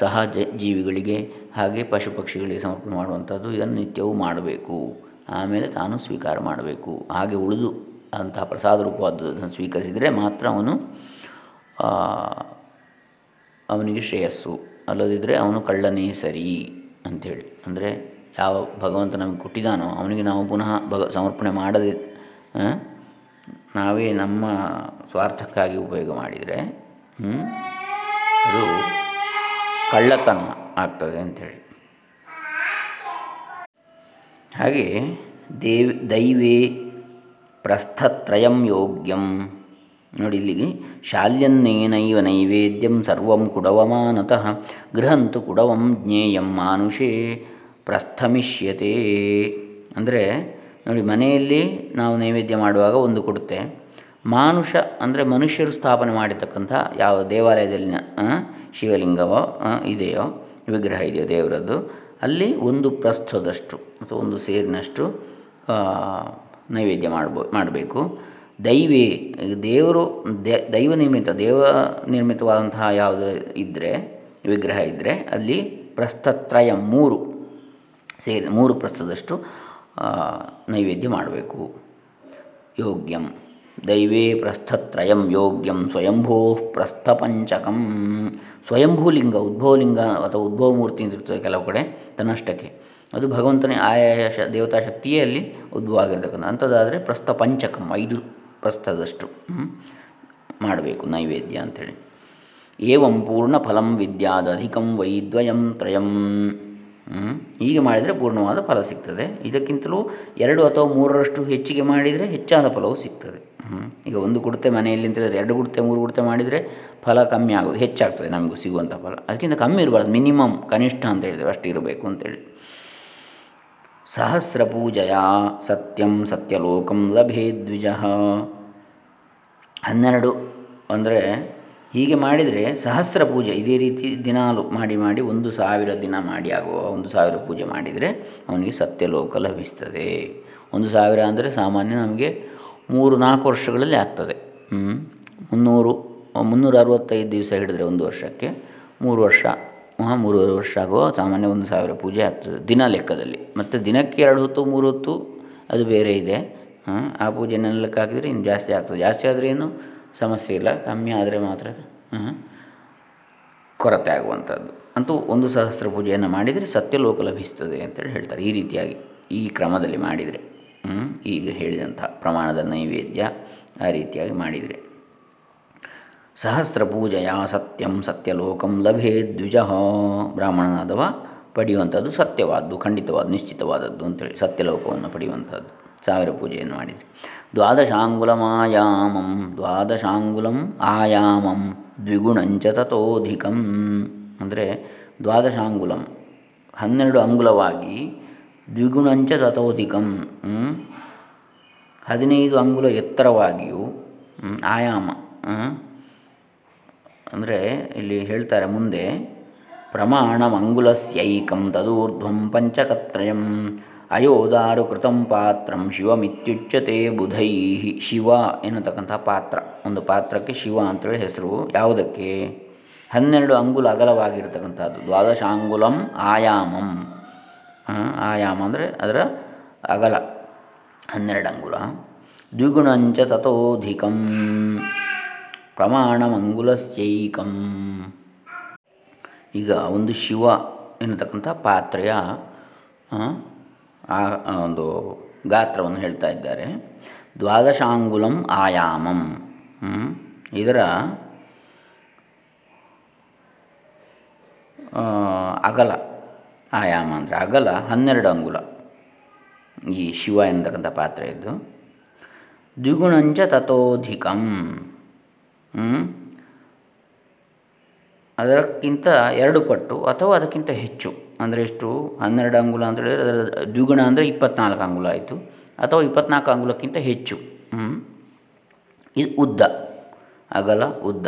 ಸಹಜ ಜೀವಿಗಳಿಗೆ ಹಾಗೆ ಪಶು ಪಕ್ಷಿಗಳಿಗೆ ಸಮರ್ಪಣೆ ಮಾಡುವಂಥದ್ದು, ಇದನ್ನು ನಿತ್ಯವೂ ಮಾಡಬೇಕು. ಆಮೇಲೆ ತಾನು ಸ್ವೀಕಾರ ಮಾಡಬೇಕು. ಹಾಗೆ ಉಳಿದು ಅಂತಹ ಪ್ರಸಾದ ರೂಪವಾದದನ್ನು ಸ್ವೀಕರಿಸಿದರೆ ಮಾತ್ರ ಅವನು ಅವನಿಗೆ ಶ್ರೇಯಸ್ಸು. ಅಲ್ಲದಿದ್ದರೆ ಅವನು ಕಳ್ಳನೇ ಸರಿ ಅಂಥೇಳಿ ಅಂದರೆ ಯಾವ ಭಗವಂತ ನಮಗೆ ಕೊಟ್ಟಿದ್ದಾನೋ ಅವನಿಗೆ ನಾವು ಪುನಃ ಭಗ ಸಮರ್ಪಣೆ ಮಾಡದೆ ನಾವೇ ನಮ್ಮ ಸ್ವಾರ್ಥಕ್ಕಾಗಿ ಉಪಯೋಗ ಮಾಡಿದರೆ ಅದು ಕಳ್ಳತನ ಆಗ್ತದೆ ಅಂಥೇಳಿ. ಹಾಗೆ ದೇವ್, ದೈವೇ ಪ್ರಸ್ಥತ್ರಯಂ ಯೋಗ್ಯಂ. ನೋಡಿ ಇಲ್ಲಿಗೆ, ಶಾಲ್ಯನ್ನೇನೈವ ನೈವೇದ್ಯಂ ಸರ್ವಂ ಕುಡವಮಾನತಃ ಗೃಹಂತು ಕುಡವಂ ಜ್ಞೇಯಂ ಮಾನುಷೇ ಪ್ರಸ್ಥಮಿಷ್ಯತೆ. ಅಂದರೆ ನೋಡಿ, ಮನೆಯಲ್ಲಿ ನಾವು ನೈವೇದ್ಯ ಮಾಡುವಾಗ ಒಂದು ಕೊಡುತ್ತೆ. ಮಾನುಷ ಅಂದರೆ ಮನುಷ್ಯರು ಸ್ಥಾಪನೆ ಮಾಡಿರ್ತಕ್ಕಂಥ ಯಾವ ದೇವಾಲಯದಲ್ಲಿನ ಶಿವಲಿಂಗವೋ ಇದೆಯೋ, ವಿಗ್ರಹ ಇದೆಯೋ ದೇವರದ್ದು, ಅಲ್ಲಿ ಒಂದು ಪ್ರಸ್ಥದಷ್ಟು ಅಥವಾ ಒಂದು ಸೇರಿನಷ್ಟು ನೈವೇದ್ಯ ಮಾಡ್ಬೋ, ಮಾಡಬೇಕು. ದೈವೇ, ದೇವರು ದೈವ ನಿರ್ಮಿತ, ದೇವ ನಿರ್ಮಿತವಾದಂತಹ ಯಾವುದು ಇದ್ದರೆ ವಿಗ್ರಹ ಇದ್ದರೆ ಅಲ್ಲಿ ಪ್ರಸ್ಥತ್ರಯ ಮೂರು ಸೇರಿ ಮೂರು ಪ್ರಸ್ಥದಷ್ಟು ನೈವೇದ್ಯ ಮಾಡಬೇಕು. ಯೋಗ್ಯಂ. ದೈವೇ ಪ್ರಸ್ಥತ್ರಯಂ ಯೋಗ್ಯಂ ಸ್ವಯಂಭೂ ಪ್ರಸ್ಥಪಂಚಕಂ. ಸ್ವಯಂಭೂಲಿಂಗ, ಉದ್ಭವಲಿಂಗ ಅಥವಾ ಉದ್ಭವ ಮೂರ್ತಿ ಅಂತ ಇರ್ತದೆ ಕೆಲವು ಕಡೆ, ತನ್ನಷ್ಟಕ್ಕೆ. ಅದು ಭಗವಂತನೇ ಆಯಾಯ ಶ, ದೇವತಾ ಶಕ್ತಿಯೇ ಅಲ್ಲಿ ಉದ್ಭವ ಆಗಿರ್ತಕ್ಕಂಥ, ಅಂಥದ್ದಾದರೆ ಪ್ರಸ್ಥ ಪಂಚಕಂ ಐದು ಪ್ರಸ್ಥದಷ್ಟು ಮಾಡಬೇಕು ನೈವೇದ್ಯ ಅಂಥೇಳಿ. ಏವಂ ಪೂರ್ಣ ಫಲಂ ವಿದ್ಯಾದಧಿಕಂ ವೈದ್ವಯಂ ತ್ರಯಂ. ಹೀಗೆ ಮಾಡಿದರೆ ಪೂರ್ಣವಾದ ಫಲ ಸಿಗ್ತದೆ. ಇದಕ್ಕಿಂತಲೂ ಎರಡು ಅಥವಾ ಮೂರರಷ್ಟು ಹೆಚ್ಚಿಗೆ ಮಾಡಿದರೆ ಹೆಚ್ಚಾದ ಫಲವು ಸಿಗ್ತದೆ. ಈಗ ಒಂದು ಕುಡ್ತೆ ಮನೆಯಲ್ಲಿ ಅಂತ ಎರಡು ಗುಡತೆ, ಮೂರು ಕುಡ್ತೆ ಮಾಡಿದರೆ ಫಲ ಕಮ್ಮಿ ಆಗೋದು, ಹೆಚ್ಚಾಗ್ತದೆ ನಮಗೂ ಸಿಗುವಂಥ ಫಲ. ಅದಕ್ಕಿಂತ ಕಮ್ಮಿ ಇರಬಾರ್ದು, ಮಿನಿಮಮ್ ಕನಿಷ್ಠ ಅಂತ ಹೇಳಿದೆ, ಅಷ್ಟು ಇರಬೇಕು ಅಂತೇಳಿ ಸಹಸ್ರ ಪೂಜೆಯ ಸತ್ಯಂ ಸತ್ಯಲೋಕಂ ಲಭೇ ದ್ವಿಜ ಹನ್ನೆರಡು ಅಂದರೆ ಹೀಗೆ ಮಾಡಿದರೆ ಸಹಸ್ರ ಪೂಜೆ, ಇದೇ ರೀತಿ ದಿನಾಲು ಮಾಡಿ ಮಾಡಿ ಒಂದು ಸಾವಿರ ದಿನ ಮಾಡಿ ಆಗುವ ಒಂದು ಸಾವಿರ ಪೂಜೆ ಮಾಡಿದರೆ ಅವನಿಗೆ ಸತ್ಯಲೋಕ ಲಭಿಸ್ತದೆ. ಒಂದು ಸಾವಿರ ಅಂದರೆ ಸಾಮಾನ್ಯ ನಮಗೆ ಮೂರು, ನಾಲ್ಕು ವರ್ಷಗಳಲ್ಲಿ ಆಗ್ತದೆ. ಮುನ್ನೂರು, ಮುನ್ನೂರ ಅರವತ್ತೈದು ದಿವಸ ಹಿಡಿದ್ರೆ ಒಂದು ವರ್ಷಕ್ಕೆ ಮೂರು ವರ್ಷ ಮೂರುವರೆ ವರ್ಷ ಆಗುವ ಸಾಮಾನ್ಯ ಒಂದು ಸಾವಿರ ಪೂಜೆ ಆಗ್ತದೆ ದಿನ ಲೆಕ್ಕದಲ್ಲಿ. ಮತ್ತು ದಿನಕ್ಕೆ ಎರಡು ಹೊತ್ತು, ಮೂರು ಹೊತ್ತು ಅದು ಬೇರೆ ಇದೆ. ಆ ಪೂಜೆನೆಲ್ಲ ಹಾಕಿದರೆ ಇನ್ನು ಜಾಸ್ತಿ ಆಗ್ತದೆ. ಜಾಸ್ತಿ ಆದರೆ ಏನು? ಸಮಸ್ಯೆ ಇಲ್ಲ, ಕಮ್ಮಿ ಆದರೆ ಮಾತ್ರ ಕೊರತೆ ಆಗುವಂಥದ್ದು. ಅಂತೂ ಒಂದು ಸಹಸ್ರ ಪೂಜೆಯನ್ನು ಮಾಡಿದರೆ ಸತ್ಯಲೋಕ ಲಭಿಸ್ತದೆ ಅಂತೇಳಿ ಹೇಳ್ತಾರೆ. ಈ ರೀತಿಯಾಗಿ ಈ ಕ್ರಮದಲ್ಲಿ ಮಾಡಿದರೆ ಈಗ ಹೇಳಿದಂಥ ಪ್ರಮಾಣದ ನೈವೇದ್ಯ ಆ ರೀತಿಯಾಗಿ ಮಾಡಿದರೆ. ಸಹಸ್ರ ಪೂಜೆಯ ಸತ್ಯಂ ಸತ್ಯಲೋಕಂ ಲಭೇ ದ್ವಿಜ. ಬ್ರಾಹ್ಮಣನಾದವ ಪಡೆಯುವಂಥದ್ದು ಸತ್ಯವಾದ್ದು ಖಂಡಿತವಾದ ನಿಶ್ಚಿತವಾದದ್ದು ಅಂತೇಳಿ ಸತ್ಯಲೋಕವನ್ನು ಪಡೆಯುವಂಥದ್ದು ಸಾವಿರ ಪೂಜೆಯನ್ನು ಮಾಡಿದರೆ. ದ್ವಾದಶಾಂಗುಲಮಾಯಾಮಂ, ದ್ವಾದಶಾಂಗುಲಂ ಆಯಾಮಂ, ದ್ವಿಗುಣಂಚ ತಥೋಧಿಕಂ ಅಂದರೆ ದ್ವಾದಶಾಂಗುಲಂ, ಹನ್ನೆರಡು ಅಂಗುಲವಾಗಿ ದ್ವಿಗುಣಂಚ ತಥೋಧಿಕಂ ಹದಿನೈದು ಅಂಗುಲ ಎತ್ತರವಾಗಿಯೂ ಆಯಾಮ ಅಂದರೆ ಇಲ್ಲಿ ಹೇಳ್ತಾರೆ ಮುಂದೆ, ಪ್ರಮಾಣಮಂಗುಲಸ್ಯೈಕಂ ತದೂರ್ಧ್ವಂ ಪಂಚಕತ್ರಯಂ. ಅಯೋದಾರು ಕೃತಂ ಪಾತ್ರಂ ಶಿವಮಿತ್ಯುಚ್ಯತೆ ಬುಧೈ ಶಿವ ಎನ್ನತಕ್ಕಂಥ ಪಾತ್ರ. ಒಂದು ಪಾತ್ರಕ್ಕೆ ಶಿವ ಅಂತೇಳಿ ಹೆಸರು. ಯಾವುದಕ್ಕೆ? ಹನ್ನೆರಡು ಅಂಗುಲ ಅಗಲವಾಗಿರ್ತಕ್ಕಂಥದ್ದು ದ್ವಾದಶಾಂಗುಲಂ ಆಯಾಮಂ. ಆಯಾಮ ಅಂದರೆ ಅದರ ಅಗಲ. ಹನ್ನೆರಡು ಅಂಗುಲ. ದ್ವಿಗುಣಂಚ ತಥೋಧಿಕಂ. ಪ್ರಮಾಣಮಂಗುಲಸ್ಯೈಕಂ. ಈಗ ಒಂದು ಶಿವ ಎನ್ನತಕ್ಕಂಥ ಪಾತ್ರೆಯ ಆ ಒಂದು ಗಾತ್ರವನ್ನು ಹೇಳ್ತಾ ಇದ್ದಾರೆ. ದ್ವಾದಶಾಂಗುಲಂ ಆಯಾಮಂ. ಇದರ ಅಗಲ, ಆಯಾಮ ಅಂದರೆ ಅಗಲ ಹನ್ನೆರಡು ಅಂಗುಲ. ಈ ಶಿವ ಎಂದಕ್ಕಂಥ ಪಾತ್ರೆ ಇದ್ದು ದ್ವಿಗುಣಂಚ ತಥೋಧಿಕಂ. ಅದಕ್ಕಿಂತ ಎರಡು ಪಟ್ಟು ಅಥವಾ ಅದಕ್ಕಿಂತ ಹೆಚ್ಚು. ಅಂದರೆ ಎಷ್ಟು? ಹನ್ನೆರಡು ಅಂಗುಲ ಅಂತ ಹೇಳಿದರೆ ಅದರ ದ್ವಿಗುಣ ಅಂದರೆ ಇಪ್ಪತ್ನಾಲ್ಕು ಅಂಗುಲ ಆಯಿತು. ಅಥವಾ ಇಪ್ಪತ್ನಾಲ್ಕು ಅಂಗುಲಕ್ಕಿಂತ ಹೆಚ್ಚು. ಇದು ಉದ್ದ. ಅಗಲ ಉದ್ದ.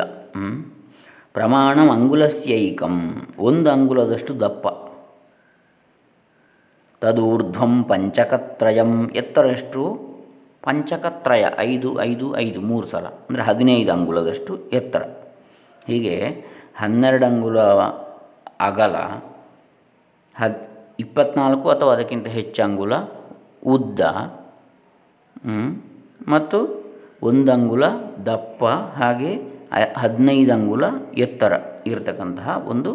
ಪ್ರಮಾಣ ಅಂಗುಲಸ್ಯೈಕಂ. ಒಂದು ಅಂಗುಲದಷ್ಟು ದಪ್ಪ. ತದೂರ್ಧ್ವಂ ಪಂಚಕತ್ರಯಂ. ಎತ್ತರಷ್ಟು? ಪಂಚಕತ್ರಯ. ಐದು ಐದು ಐದು, ಮೂರು ಸಲ. ಅಂದರೆ ಹದಿನೈದು ಅಂಗುಲದಷ್ಟು ಎತ್ತರ. ಹೀಗೆ ಹನ್ನೆರಡು ಅಂಗುಲ ಅಗಲ ಹದ್, ಇಪ್ಪತ್ನಾಲ್ಕು ಅಥವಾ ಅದಕ್ಕಿಂತ ಹೆಚ್ಚು ಅಂಗುಲ ಉದ್ದ ಮತ್ತು ಒಂದು ಅಂಗುಲ ದಪ್ಪ ಹಾಗೆ ಹದಿನೈದು ಅಂಗುಲ ಎತ್ತರ ಇರತಕ್ಕಂತಹ ಒಂದು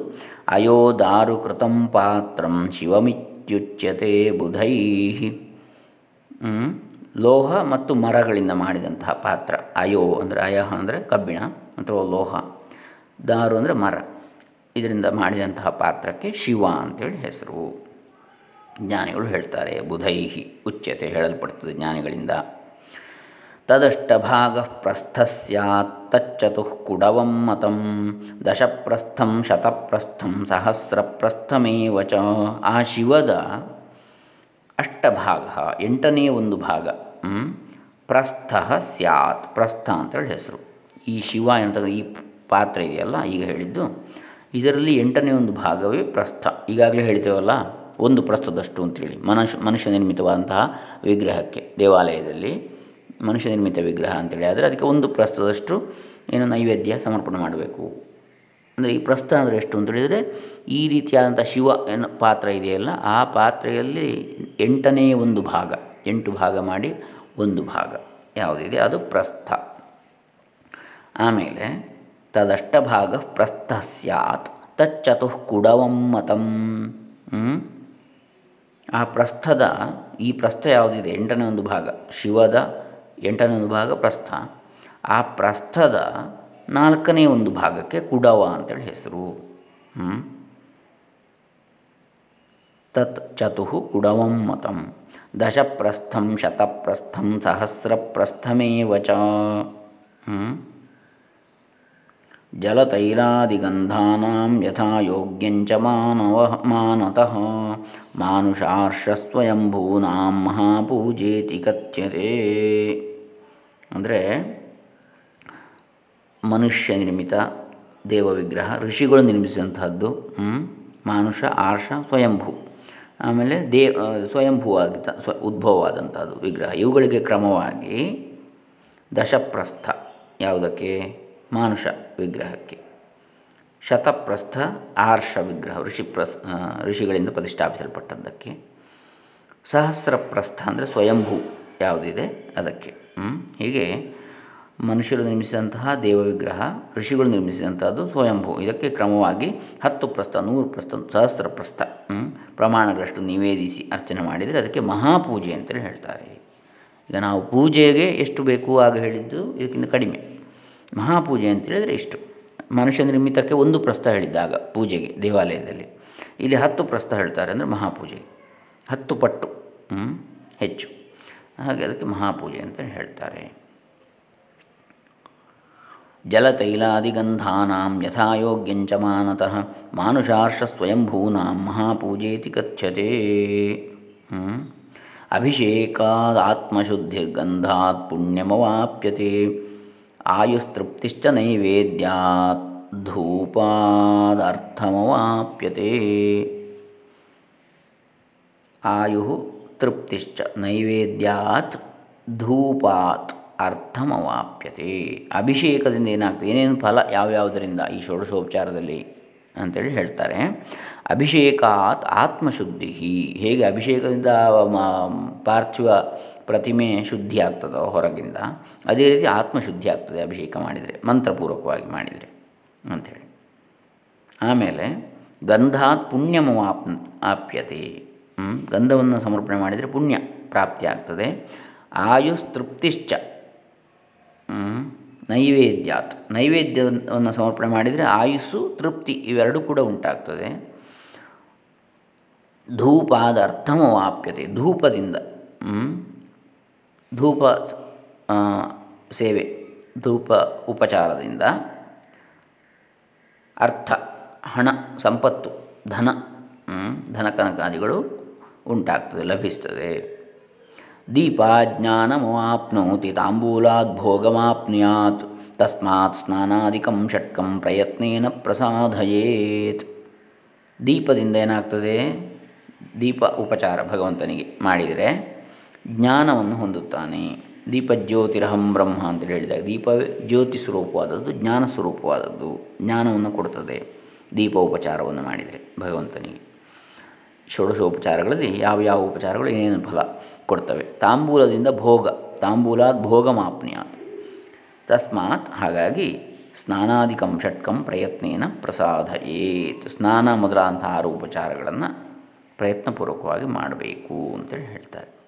ಅಯೋದಾರು ಕೃತಂ ಪಾತ್ರಂ ಶಿವಮಿತ್ಯುಚ್ಯತೆ ಬುಧೈ ಲೋಹ ಮತ್ತು ಮರಗಳಿಂದ ಮಾಡಿದಂತಹ ಪಾತ್ರ. ಅಯೋ ಅಂದರೆ ಅಯಹ ಅಂದರೆ ಕಬ್ಬಿಣ ಅಥವಾ ಲೋಹ. ದಾರು ಅಂದರೆ ಮರ. ಇದರಿಂದ ಮಾಡಿದಂತಹ ಪಾತ್ರಕ್ಕೆ ಶಿವ ಅಂತೇಳಿ ಹೆಸರು. ಜ್ಞಾನಿಗಳು ಹೇಳ್ತಾರೆ, ಬುಧೈಹಿ ಉಚ್ಯತೆ ಹೇಳಲ್ಪಡ್ತದೆ ಜ್ಞಾನಿಗಳಿಂದ. ತದಷ್ಟಭಾಗ ಪ್ರಸ್ಥ ಸ್ಯಾತ್ ಕುಡವಂ ಮತಂ, ದಶಪ್ರಸ್ಥಂ ಶತಪ್ರಸ್ಥಂ ಸಹಸ್ರಪ್ರಸ್ಥಮೇವ ಚ. ಆ ಶಿವದ ಅಷ್ಟಭಾಗ, ಎಂಟನೇ ಒಂದು ಭಾಗ ಪ್ರಸ್ಥ ಸ್ಯಾತ್, ಪ್ರಸ್ಥ ಅಂತೇಳಿ ಹೆಸರು. ಈ ಶಿವ ಎಂತ ಈ ಪಾತ್ರ ಇದೆಯಲ್ಲ, ಈಗ ಹೇಳಿದ್ದು ಇದರಲ್ಲಿ ಎಂಟನೇ ಒಂದು ಭಾಗವೇ ಪ್ರಸ್ಥ. ಈಗಾಗಲೇ ಹೇಳ್ತೇವಲ್ಲ, ಒಂದು ಪ್ರಸ್ಥದಷ್ಟು ಅಂತೇಳಿ. ಮನುಷ್ಯ ಮನುಷ್ಯ ನಿರ್ಮಿತವಾದಂತಹ ವಿಗ್ರಹಕ್ಕೆ, ದೇವಾಲಯದಲ್ಲಿ ಮನುಷ್ಯ ನಿರ್ಮಿತ ವಿಗ್ರಹ ಅಂತೇಳಿ ಆದರೆ ಅದಕ್ಕೆ ಒಂದು ಪ್ರಸ್ಥದಷ್ಟು ಏನು ನೈವೇದ್ಯ ಸಮರ್ಪಣೆ ಮಾಡಬೇಕು. ಅಂದರೆ ಈ ಪ್ರಸ್ಥ ಅಂದರೆ ಎಷ್ಟು ಅಂತ ಹೇಳಿದರೆ, ಈ ರೀತಿಯಾದಂಥ ಶಿವ ಏನು ಪಾತ್ರ ಇದೆಯಲ್ಲ, ಆ ಪಾತ್ರೆಯಲ್ಲಿ ಎಂಟನೇ ಒಂದು ಭಾಗ, ಎಂಟು ಭಾಗ ಮಾಡಿ ಒಂದು ಭಾಗ ಯಾವುದಿದೆ, ಅದು ಪ್ರಸ್ಥ. ಆಮೇಲೆ ತದಷ್ಟಭಾಗ ಪ್ರಸ್ಥ ಸ್ಯಾತ್ ತಚ್ಚತುಃಕುಡವಂ ಮತಂ ಆ ಪ್ರಸ್ಥದ ಈ ಪ್ರಸ್ಥ ಯಾವುದಿದೆ? ಎಂಟನೇ ಒಂದು ಭಾಗ. ಶಿವದ ಎಂಟನೇ ಒಂದು ಭಾಗ ಪ್ರಸ್ಥ. ಆ ಪ್ರಸ್ಥದ ನಾಲ್ಕನೇ ಒಂದು ಭಾಗಕ್ಕೆ ಕುಡವ ಅಂತೇಳಿ ಹೆಸರು. ತತ್ ಚತುಃ ಕುಡವಂ ಮತಂ. ದಶಪ್ರಸ್ಥಂ ಶತಪ್ರಸ್ಥಂ ಸಹಸ್ರಪ್ರಸ್ಥಮೇವ ಚ. ಜಲತೈಲಾದಿಗಂಧಾನಾಂ ಯಥಾ ಯೋಗ್ಯಂಚ ಮಾನವ ಮಾನತಃ ಮಾನುಷಾರ್ಷಸ್ವಯಂಭೂನಾಂ ಮಹಾಪೂಜೇತಿ ಕಥ್ಯತೆ ಅಂದರೆ ಮನುಷ್ಯ ನಿರ್ಮಿತ ದೇವವಿಗ್ರಹ, ಋಷಿಗಳು ನಿರ್ಮಿಸಿದಂತಹದ್ದು ಮಾನುಷ, ಆರ್ಷ, ಸ್ವಯಂಭೂ. ಆಮೇಲೆ ದೇ ಸ್ವಯಂಭೂವಾಗಿದ್ದ ಸ್ವ ಉದ್ಭವವಾದಂಥದ್ದು ವಿಗ್ರಹ. ಇವುಗಳಿಗೆ ಕ್ರಮವಾಗಿ ದಶಪ್ರಸ್ಥ ಯಾವುದಕ್ಕೆ? ಮಾನುಷ ವಿಗ್ರಹಕ್ಕೆ. ಶತಪ್ರಸ್ಥ ಆರ್ಷ ವಿಗ್ರಹ ಋಷಿ ಪ್ರಸ್ ಋಷಿಗಳಿಂದ ಪ್ರತಿಷ್ಠಾಪಿಸಲ್ಪಟ್ಟದ್ದಕ್ಕೆ. ಸಹಸ್ರಪ್ರಸ್ಥ ಅಂದರೆ ಸ್ವಯಂಭೂ ಯಾವುದಿದೆ? ಅದಕ್ಕೆ. ಹೀಗೆ ಮನುಷ್ಯರು ನಿರ್ಮಿಸಿದಂತಹ ದೇವ ವಿಗ್ರಹ, ಋಷಿಗಳು ನಿರ್ಮಿಸಿದಂಥದ್ದು ಸ್ವಯಂಭೂ. ಇದಕ್ಕೆ ಕ್ರಮವಾಗಿ ಹತ್ತು ಪ್ರಸ್ಥ, ನೂರು ಪ್ರಸ್ಥ ಸಹಸ್ರ ಪ್ರಸ್ಥ ಪ್ರಮಾಣಗಳಷ್ಟು ನಿವೇದಿಸಿ ಅರ್ಚನೆ ಮಾಡಿದರೆ ಅದಕ್ಕೆ ಮಹಾಪೂಜೆ ಅಂತೇಳಿ ಹೇಳ್ತಾರೆ ಈಗ ನಾವು ಪೂಜೆಗೆ ಎಷ್ಟು ಬೇಕು ಆಗ ಹೇಳಿದ್ದು ಇದಕ್ಕಿಂತ ಕಡಿಮೆ. ಮಹಾಪೂಜೆ ಅಂತೇಳಿದರೆ ಇಷ್ಟು. ಮನುಷ್ಯ ನಿರ್ಮಿತಕ್ಕೆ ಒಂದು ಪ್ರಸ್ಥ ಹೇಳಿದ್ದಾಗ ಪೂಜೆಗೆ, ದೇವಾಲಯದಲ್ಲಿ. ಇಲ್ಲಿ ಹತ್ತು ಪ್ರಸ್ಥ ಹೇಳ್ತಾರೆ ಅಂದರೆ ಮಹಾಪೂಜೆಗೆ. ಹತ್ತು ಪಟ್ಟು ಹೆಚ್ಚು. ಹಾಗೆ ಅದಕ್ಕೆ ಮಹಾಪೂಜೆ ಅಂತ ಹೇಳ್ತಾರೆ. ಜಲತೈಲಾದಿಗಂಧಾನಾಂ ಯಥಾಯೋಗ್ಯಂಚ ಮಾನತಃ ಮಾನುಷಾರ್ಷ ಸ್ವಯಂಭೂನಾಂ ಮಹಾಪೂಜೇತಿ ಕಥ್ಯತೆ. ಅಭಿಷೇಕಾದಾತ್ಮಶುದ್ಧಿರ್ಗಂಧಾತ್ ಪುಣ್ಯಮವಾಪ್ಯತೆ. ಆಯುಸ್ತೃಪ್ತಿಶ್ಚ ನೈವೇದ್ಯಾತ್ ಧೂಪಾದರ್ಥಮವಾಪ್ಯತೆ. ಆಯು ತೃಪ್ತಿಶ್ಚ ನೈವೇದ್ಯಾತ್ ಧೂಪಾತ್ ಅರ್ಥಮವಾಪ್ಯತೆ. ಅಭಿಷೇಕದಿಂದ ಏನಾಗ್ತದೆ? ಏನೇನು ಫಲ ಯಾವ್ಯಾವುದರಿಂದ ಈ ಷೋಡಶೋಪಚಾರದಲ್ಲಿ ಅಂತೇಳಿ ಹೇಳ್ತಾರೆ. ಅಭಿಷೇಕಾತ್ ಆತ್ಮಶುದ್ಧಿ ಹೇಗೆ? ಅಭಿಷೇಕದಿಂದ ಪಾರ್ಥಿವ ಪ್ರತಿಮೆ ಶುದ್ಧಿ ಆಗ್ತದೋ ಹೊರಗಿಂದ, ಅದೇ ರೀತಿ ಆತ್ಮಶುದ್ಧಿ ಆಗ್ತದೆ ಅಭಿಷೇಕ ಮಾಡಿದರೆ, ಮಂತ್ರಪೂರ್ವಕವಾಗಿ ಮಾಡಿದರೆ ಅಂಥೇಳಿ. ಆಮೇಲೆ ಗಂಧಾತ್ ಪುಣ್ಯಮವಾಪ್ ಆಪ್ಯತೆ. ಗಂಧವನ್ನು ಸಮರ್ಪಣೆ ಮಾಡಿದರೆ ಪುಣ್ಯ ಪ್ರಾಪ್ತಿ ಆಗ್ತದೆ. ಆಯುಸ್ತೃಪ್ತಿಶ್ಚ ನೈವೇದ್ಯಾತ್. ನೈವೇದ್ಯವನ್ನು ಸಮರ್ಪಣೆ ಮಾಡಿದರೆ ಆಯುಸ್ಸು ತೃಪ್ತಿ ಇವೆರಡೂ ಕೂಡ ಉಂಟಾಗ್ತದೆ. ಧೂಪಾದ ಅರ್ಥಮವಾಪ್ಯತೆ ಧೂಪದಿಂದ ಧೂಪ ಸೇವೆ, ಧೂಪ ಉಪಚಾರದಿಂದ ಅರ್ಥ, ಹಣ, ಸಂಪತ್ತು, ಧನ ಧನಕನಕಾದಿಗಳು ಉಂಟಾಗ್ತದೆ, ಲಭಿಸ್ತದೆ. ದೀಪ ಜ್ಞಾನಮಾಪ್ನೋತಿ ತಾಂಬೂಲಾತ್ ಭೋಗಮಾಪ್ನುಯಾತ್, ತಸ್ಮಾತ್ ಸ್ನಾನಾದಿಕಂ ಷಟ್ಕಂ ಪ್ರಯತ್ನೇನ ಪ್ರಸಾದಯೇತ್. ದೀಪದಿಂದ ಏನಾಗ್ತದೆ? ದೀಪ ಉಪಚಾರ ಭಗವಂತನಿಗೆ ಮಾಡಿದರೆ ಜ್ಞಾನವನ್ನು ಹೊಂದುತ್ತಾನೆ. ದೀಪ ಜ್ಯೋತಿರಹಂ ಬ್ರಹ್ಮ ಅಂತೇಳಿ ಹೇಳಿದಾಗ ದೀಪವೇ ಜ್ಯೋತಿ ಸ್ವರೂಪವಾದದ್ದು, ಜ್ಞಾನ ಸ್ವರೂಪವಾದದ್ದು, ಜ್ಞಾನವನ್ನು ಕೊಡುತ್ತದೆ. ದೀಪ ಉಪಚಾರವನ್ನು ಮಾಡಿದರೆ ಭಗವಂತನಿಗೆ. ಷೋಡಶೋಪಚಾರಗಳಲ್ಲಿ ಯಾವ ಯಾವ ಉಪಚಾರಗಳು ಏನೇನು ಫಲ ಕೊಡ್ತವೆ? ತಾಂಬೂಲದಿಂದ ಭೋಗ ತಾಂಬೂಲಾತ್ ಭೋಗ ಮಾಪ್ನಿಯಾತ್ ತಸ್ಮಾತ್ ಹಾಗಾಗಿ ಸ್ನಾನಾಧಿಕಂ ಷಟ್ಕಂ ಪ್ರಯತ್ನೇನ ಪ್ರಸಾದಯೇತ್. ಸ್ನಾನ ಮೊದಲಾದಂಥ ಆರು ಉಪಚಾರಗಳನ್ನು ಪ್ರಯತ್ನಪೂರ್ವಕವಾಗಿ ಮಾಡಬೇಕು ಅಂತೇಳಿ ಹೇಳ್ತಾರೆ.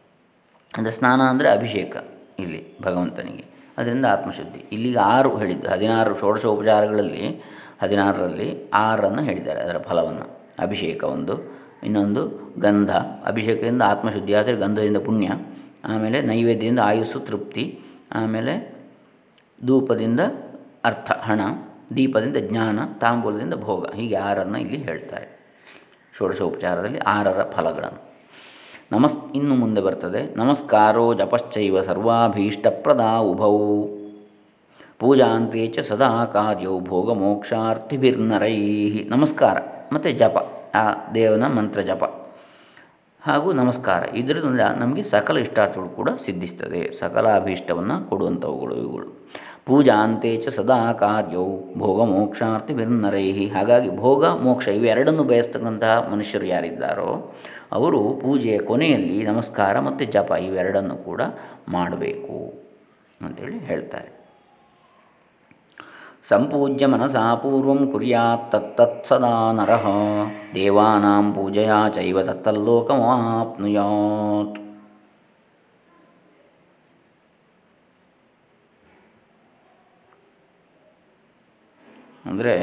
ಅಂದರೆ ಸ್ನಾನ ಅಂದರೆ ಅಭಿಷೇಕ ಇಲ್ಲಿ ಭಗವಂತನಿಗೆ. ಅದರಿಂದ ಆತ್ಮಶುದ್ಧಿ. ಇಲ್ಲಿಗೆ ಆರು ಹೇಳಿದ್ದು. ಹದಿನಾರು ಷೋಡಶ ಉಪಚಾರಗಳಲ್ಲಿ ಹದಿನಾರರಲ್ಲಿ ಆರನ್ನು ಹೇಳಿದ್ದಾರೆ ಅದರ ಫಲವನ್ನು. ಅಭಿಷೇಕ ಒಂದು. ಇನ್ನೊಂದು ಗಂಧ. ಅಭಿಷೇಕದಿಂದ ಆತ್ಮಶುದ್ಧಿ, ಆದರೆ ಗಂಧದಿಂದ ಪುಣ್ಯ. ಆಮೇಲೆ ನೈವೇದ್ಯದಿಂದ ಆಯುಸ್ಸು ತೃಪ್ತಿ. ಆಮೇಲೆ ಧೂಪದಿಂದ ಅರ್ಥ, ಹಣ. ದೀಪದಿಂದ ಜ್ಞಾನ. ತಾಂಬೂಲದಿಂದ ಭೋಗ. ಹೀಗೆ ಆರನ್ನು ಇಲ್ಲಿ ಹೇಳ್ತಾರೆ. ಷೋಡಶೋಪಚಾರದಲ್ಲಿ ಆರರ ಫಲಗಳನ್ನು. ನಮಸ್, ಇನ್ನು ಮುಂದೆ ಬರ್ತದೆ. ನಮಸ್ಕಾರೋ ಜಪಶ್ಚೈವ ಸರ್ವಾಭೀಷ್ಟಪ್ರದ ಉಭೌ. ಪೂಜಾಂತೆ ಚ ಸದಾ ಕಾರ್ಯೌ ಭೋಗ ಮೋಕ್ಷಾರ್ಥಿಭಿರ್ನರೈ ನಮಸ್ಕಾರ, ಮತ್ತು ಜಪ, ಆ ದೇವನ ಮಂತ್ರ ಜಪ. ಹಾಗೂ ನಮಸ್ಕಾರ ಇದರಿಂದ ನಮಗೆ ಸಕಲ ಇಷ್ಟಾರ್ಥಗಳು ಕೂಡ ಸಿದ್ಧಿಸ್ತದೆ. ಸಕಲ ಅಭೀಷ್ಟವನ್ನು ಕೊಡುವಂಥವುಗಳು ಇವುಗಳು. ಪೂಜಾ ಅಂತೆ ಚ ಸದಾ ಕಾರ್ಯವು ಭೋಗ ಮೋಕ್ಷಾರ್ಥಿ ಬಿರ್ನರೈಹಿ ಹಾಗಾಗಿ ಭೋಗ, ಮೋಕ್ಷ ಇವೆರಡನ್ನು ಬಯಸ್ತಕ್ಕಂತಹ ಮನುಷ್ಯರು ಯಾರಿದ್ದಾರೋ, ಅವರು ಪೂಜೆಯ ಕೊನೆಯಲ್ಲಿ ನಮಸ್ಕಾರ ಮತ್ತು ಜಪ ಇವೆರಡನ್ನು ಕೂಡ ಮಾಡಬೇಕು ಅಂತೇಳಿ ಹೇಳ್ತಾರೆ. ಸಂಪೂಜ್ಯ ಮನಸಾ ಪೂರ್ವ ಕುರ್ಯಾತ್ ತತ್ತತ್ ಸದಾ ನರಃ. ದೇವಾನಾಂ ಪೂಜೆಯ ಚೈವ ತತ್ತಲ್ಲೋಕಮಾಪ್ನುಯಾತ್ ಅಂದರೆ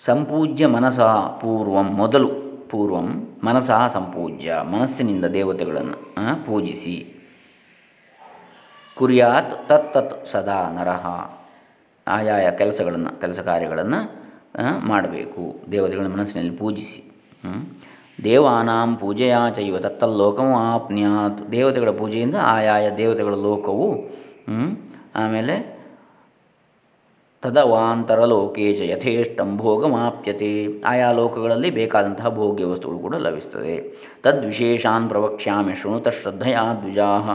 ಸಂಪೂಜ್ಯ ಮನಸ ಪೂರ್ವಂ, ಮೊದಲು ಪೂರ್ವಂ ಮನಸಃ ಸಂಪೂಜ್ಯ, ಮನಸ್ಸಿನಿಂದ ದೇವತೆಗಳನ್ನು ಪೂಜಿಸಿ. ಕುರಿಯಾತ್ ತತ್ತತ್ ಸದಾ ನರಹ ಆಯಾಯ ಕೆಲಸಗಳನ್ನು, ಕೆಲಸ ಕಾರ್ಯಗಳನ್ನು ಮಾಡಬೇಕು. ದೇವತೆಗಳ ಮನಸ್ಸಿನಲ್ಲಿ ಪೂಜಿಸಿ. ದೇವಾನಾಂ ಪೂಜೆಯ ಚೈವ ತತ್ತಲ್ಲೋಕವು ಆಪ್ನ್ಯಾತ್. ದೇವತೆಗಳ ಪೂಜೆಯಿಂದ ಆಯಾಯ ದೇವತೆಗಳ ಲೋಕವು ಆಮೇಲೆ ತದವಾಂತರ ಲೋಕೇಶ ಯಥೇಷ್ಟಂ ಭೋಗಮಾಪ್ಯತೆ. ಆಯಾ ಲೋಕಗಳಲ್ಲಿ ಬೇಕಾದಂತಹ ಭೋಗ್ಯ ವಸ್ತುಗಳು ಕೂಡ ಲಭಿಸ್ತದೆ. ತದ್ವಿಶೇಷಾನ್ ಪ್ರವಕ್ಷ್ಯಾಮಿ ಶೃಣುತ ಶ್ರದ್ಧೆಯ ದ್ವಿಜಾಹ.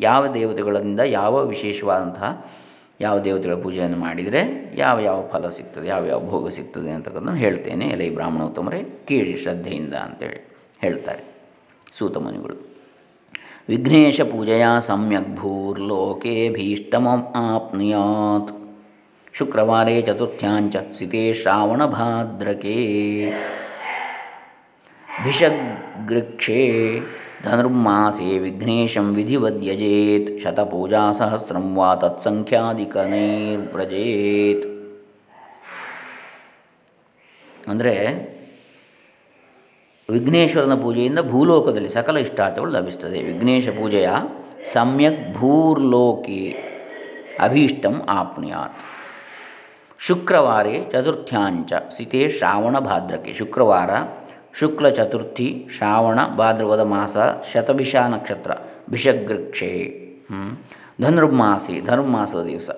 ಯಾವ ದೇವತೆಗಳಿಂದ ಯಾವ ವಿಶೇಷವಾದಂತಹ ಯಾವ ದೇವತೆಗಳ ಪೂಜೆಯನ್ನು ಮಾಡಿದರೆ ಯಾವ ಯಾವ ಫಲ ಸಿಗ್ತದೆ, ಯಾವ ಯಾವ ಭೋಗ ಸಿಗ್ತದೆ ಅಂತಕ್ಕಂಥದ್ದು ಹೇಳ್ತೇನೆ. ಎಲೆ ಬ್ರಾಹ್ಮಣೋತ್ತಮರೇ ಕೇಳಿ ಶ್ರದ್ಧೆಯಿಂದ ಅಂತೇಳಿ ಹೇಳ್ತಾರೆ ಸೂತಮುನಿಗಳು ವಿಘ್ನೇಶ ಪೂಜೆಯ ಸಮ್ಯಕ್ ಭೂರ್ಲೋಕೆ ಭೀಷ್ಟಮ ಆಪ್ನುಯಾತ್. ಶುಕ್ರವಾರೇ ಚತುರ್ಥ್ಯಾಂಚ ಸಿತೆ ಶ್ರಾವಣಭಾದ್ರಕೆ ಭಿಷಗೃಕ್ಷೇ ಧನುರ್ಮಾಸೆ ವಿಘ್ನೇಶಂ ವಿಧಿವದ್ಯಜೇತ್ ಶತಪೂಜಾ ಸಹಸ್ರಂ ವಾ ತತ್ಸಂಖ್ಯಾಧಿಕನೈರ್ವ್ರಜೇತ್ ಅಂದರೆ ವಿಘ್ನೇಶ್ವರನ ಪೂಜೆಯಿಂದ ಭೂಲೋಕದಲ್ಲಿ ಸಕಲ ಇಷ್ಟಾರ್ಥಗಳು ಲಭಿಸ್ತದೆ. ವಿಘ್ನೇಶ ಪೂಜೆಯ ಸಮ್ಯಕ್ ಭೂರ್ಲೋಕೆ ಅಭೀಷ್ಟಂ ಆಪ್ನುಯಾತ್. ಶುಕ್ರವಾರೇ ಚತುರ್ಥ್ಯಾಂಚ ಸಿತೆ ಶ್ರಾವಣ ಭಾದ್ರಕೆ ಶುಕ್ರವಾರ, ಶುಕ್ಲ ಚತುರ್ಥಿ, ಶ್ರಾವಣ ಭಾದ್ರವದ ಮಾಸ, ಶತಭಿಷ ನಕ್ಷತ್ರ ಭಿಷಗೃಕ್ಷೆ ಧನುರ್ಮಾಸಿ, ಧನುರ್ಮಾಸದ ದಿವಸ.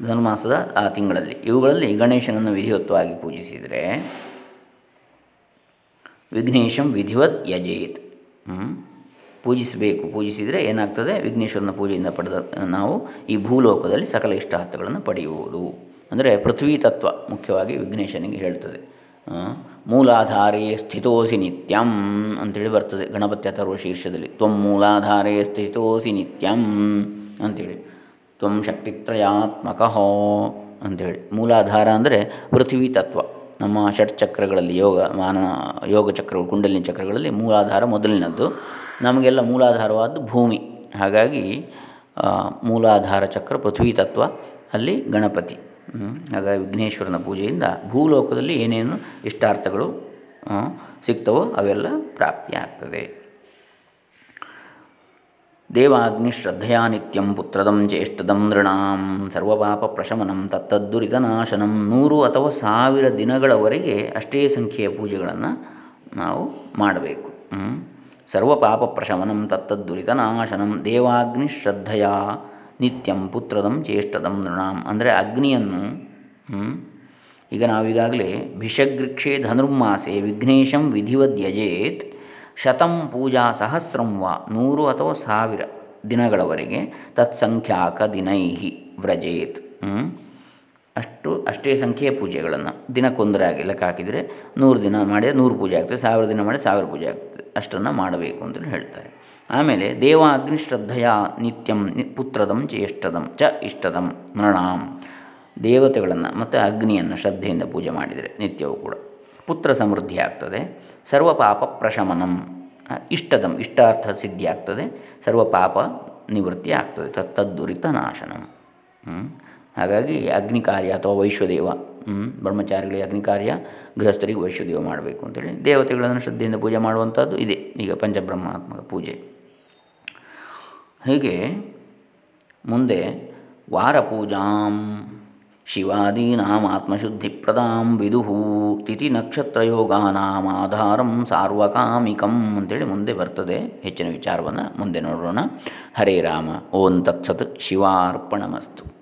ಧನುರ್ಮಾಸದ ಆ ತಿಂಗಳಲ್ಲಿ. ಇವುಗಳಲ್ಲಿ ಗಣೇಶನನ್ನು ವಿಧಿವತ್ವಾಗಿ ಪೂಜಿಸಿದರೆ ವಿಘ್ನೇಶಂ ವಿಧಿವತ್ ಯಜೇತ್. ಪೂಜಿಸಬೇಕು. ಪೂಜಿಸಿದರೆ ಏನಾಗ್ತದೆ? ವಿಘ್ನೇಶ್ವರನ ಪೂಜೆಯಿಂದ ಪಡೆದ ನಾವು ಈ ಭೂಲೋಕದಲ್ಲಿ ಸಕಲ ಇಷ್ಟಾರ್ಥಗಳನ್ನು ಪಡೆಯುವುದು. ಅಂದರೆ ಪೃಥ್ವಿ ತತ್ವ ಮುಖ್ಯವಾಗಿ ವಿಘ್ನೇಶನಿಗೆ ಹೇಳ್ತದೆ. ಮೂಲಾಧಾರೆ ಸ್ಥಿತೋಸಿ ನಿತ್ಯಂ ಅಂತೇಳಿ ಬರ್ತದೆ ಗಣಪತಿ ಅಥರ್ವ ಶೀರ್ಷದಲ್ಲಿ. ತ್ವ ಮೂಲಾಧಾರೆ ಸ್ಥಿತೋಸಿ ನಿತ್ಯಂ ಅಂತೇಳಿ. ತ್ವ ಶಕ್ತಿತ್ರಯಾತ್ಮಕ ಅಂಥೇಳಿ ಮೂಲಾಧಾರ ಅಂದರೆ ಪೃಥ್ವಿ ತತ್ವ. ನಮ್ಮ ಷಟ್ಚಕ್ರಗಳಲ್ಲಿ ಯೋಗ ಮಾನ ಯೋಗ ಚಕ್ರಗಳು, ಕುಂಡಲಿನ ಚಕ್ರಗಳಲ್ಲಿ ಮೂಲಾಧಾರ ಮೊದಲಿನದ್ದು. ನಮಗೆಲ್ಲ ಮೂಲಾಧಾರವಾದ್ದು ಭೂಮಿ. ಹಾಗಾಗಿ ಮೂಲಾಧಾರ ಚಕ್ರ ಪೃಥ್ವಿ ತತ್ವ, ಅಲ್ಲಿ ಗಣಪತಿ. ಹಾಗಾಗಿ ವಿಘ್ನೇಶ್ವರನ ಪೂಜೆಯಿಂದ ಭೂಲೋಕದಲ್ಲಿ ಏನೇನು ಇಷ್ಟಾರ್ಥಗಳು ಸಿಗ್ತವೋ ಅವೆಲ್ಲ ಪ್ರಾಪ್ತಿಯಾಗ್ತದೆ ದೇವಾಗ್ನಿ ಶ್ರದ್ಧೆಯ ನಿತ್ಯಂ ಪುತ್ರದಂ ಜ್ಯೇಷ್ಠದಂ ನೃಣಾಂ ಸರ್ವಪಾಪ ಪ್ರಶಮನಂ ತತ್ತದ್ದುರಿತನಾಶನಂ ನೂರು ಅಥವಾ ಸಾವಿರ ದಿನಗಳವರೆಗೆ ಅಷ್ಟೇ ಸಂಖ್ಯೆಯ ಪೂಜೆಗಳನ್ನು ನಾವು ಮಾಡಬೇಕು. ಸರ್ವಪಾಪ ಪ್ರಶಮನಂ ತತ್ತದ್ದುರಿತನಾಶನಂ ದೇವಾಗ್ನಿ ಶ್ರದ್ಧೆಯ ನಿತ್ಯಂ ಪುತ್ರದಂ ಜ್ಯೇಷ್ಠದಂ ನೃಣಾಂ. ಅಂದರೆ ಅಗ್ನಿಯನ್ನು ಈಗ ನಾವೀಗಾಗಲೇ ಭಿಷಗೃಕ್ಷೆ ಧನುರ್ಮಾಸೆ ವಿಘ್ನೇಶಂ ವಿಧಿವದ್ಯಜೇತ್ ಶತಂ ಪೂಜಾ ಸಹಸ್ರಂ ವಾ ನೂರು ಅಥವಾ ಸಾವಿರ ದಿನಗಳವರೆಗೆ ತತ್ಸಂಖ್ಯಾಕ ದಿನೈಹಿ ವ್ರಜೇತ್ ಅಷ್ಟು, ಅಷ್ಟೇ ಸಂಖ್ಯೆಯ ಪೂಜೆಗಳನ್ನು ದಿನಕ್ಕೊಂದರಾಗಿ ಲೆಕ್ಕ ಹಾಕಿದರೆ ನೂರು ದಿನ ಮಾಡಿದರೆ ನೂರು ಪೂಜೆ ಆಗ್ತದೆ, ಸಾವಿರ ದಿನ ಮಾಡಿ ಸಾವಿರ ಪೂಜೆ ಆಗ್ತದೆ. ಅಷ್ಟನ್ನು ಮಾಡಬೇಕು ಅಂತೇಳಿ ಹೇಳ್ತಾರೆ. ಆಮೇಲೆ ದೇವ ಅಗ್ನಿಶ್ರದ್ಧೆಯ ನಿತ್ಯಂ ಪುತ್ರದಂ ಚೇಷ್ಟದಂ ಚ ಇಷ್ಟದಂ ನೃಣಾಂ ದೇವತೆಗಳನ್ನು ಮತ್ತು ಅಗ್ನಿಯನ್ನು ಶ್ರದ್ಧೆಯಿಂದ ಪೂಜೆ ಮಾಡಿದರೆ ನಿತ್ಯವೂ ಕೂಡ. ಪುತ್ರ ಸಮೃದ್ಧಿ ಆಗ್ತದೆ. ಸರ್ವ ಪಾಪ ಪ್ರಶಮನಂ. ಇಷ್ಟದಂ ಇಷ್ಟಾರ್ಥ ಸಿದ್ಧಿ ಆಗ್ತದೆ. ಸರ್ವ ಪಾಪ ನಿವೃತ್ತಿ ಆಗ್ತದೆ. ತತ್ತದ್ದುರಿತ ನಾಶನಂ. ಹಾಗಾಗಿ ಅಗ್ನಿ ಕಾರ್ಯ ಅಥವಾ ವೈಶ್ವದೇವ ಬ್ರಹ್ಮಚಾರಿಗಳಿಗೆ ಅಗ್ನಿ ಕಾರ್ಯ ಗೃಹಸ್ಥರಿಗೆ ವೈಶ್ವದೇವ ಮಾಡಬೇಕು ಅಂತೇಳಿ ದೇವತೆಗಳನ್ನು ಶ್ರದ್ಧೆಯಿಂದ ಪೂಜೆ ಮಾಡುವಂಥದ್ದು ಇದೆ. ಈಗ ಪಂಚಬ್ರಹ್ಮಾತ್ಮಕ ಪೂಜೆ. ಹೀಗೆ? ಮುಂದೆ ವಾರಪೂಜಾಂ ಶಿವಾದೀನಾಂ ಆತ್ಮಶುದ್ಧಿಪ್ರದಾಂ ವಿದುಹು ತಿಥಿ ನಕ್ಷತ್ರಯೋಗಾನಾಂ ಆಧಾರಂ ಸಾರ್ವಕಾಮಿಕಂ ಅಂತೇಳಿ ಮುಂದೆ ಬರ್ತದೆ. ಹೆಚ್ಚಿನ ವಿಚಾರವನ್ನು ಮುಂದೆ ನೋಡೋಣ. ಹರೇ ರಾಮ. ಓಂ ತತ್ಸತ್. ಶಿವಾರ್ಪಣಮಸ್ತು.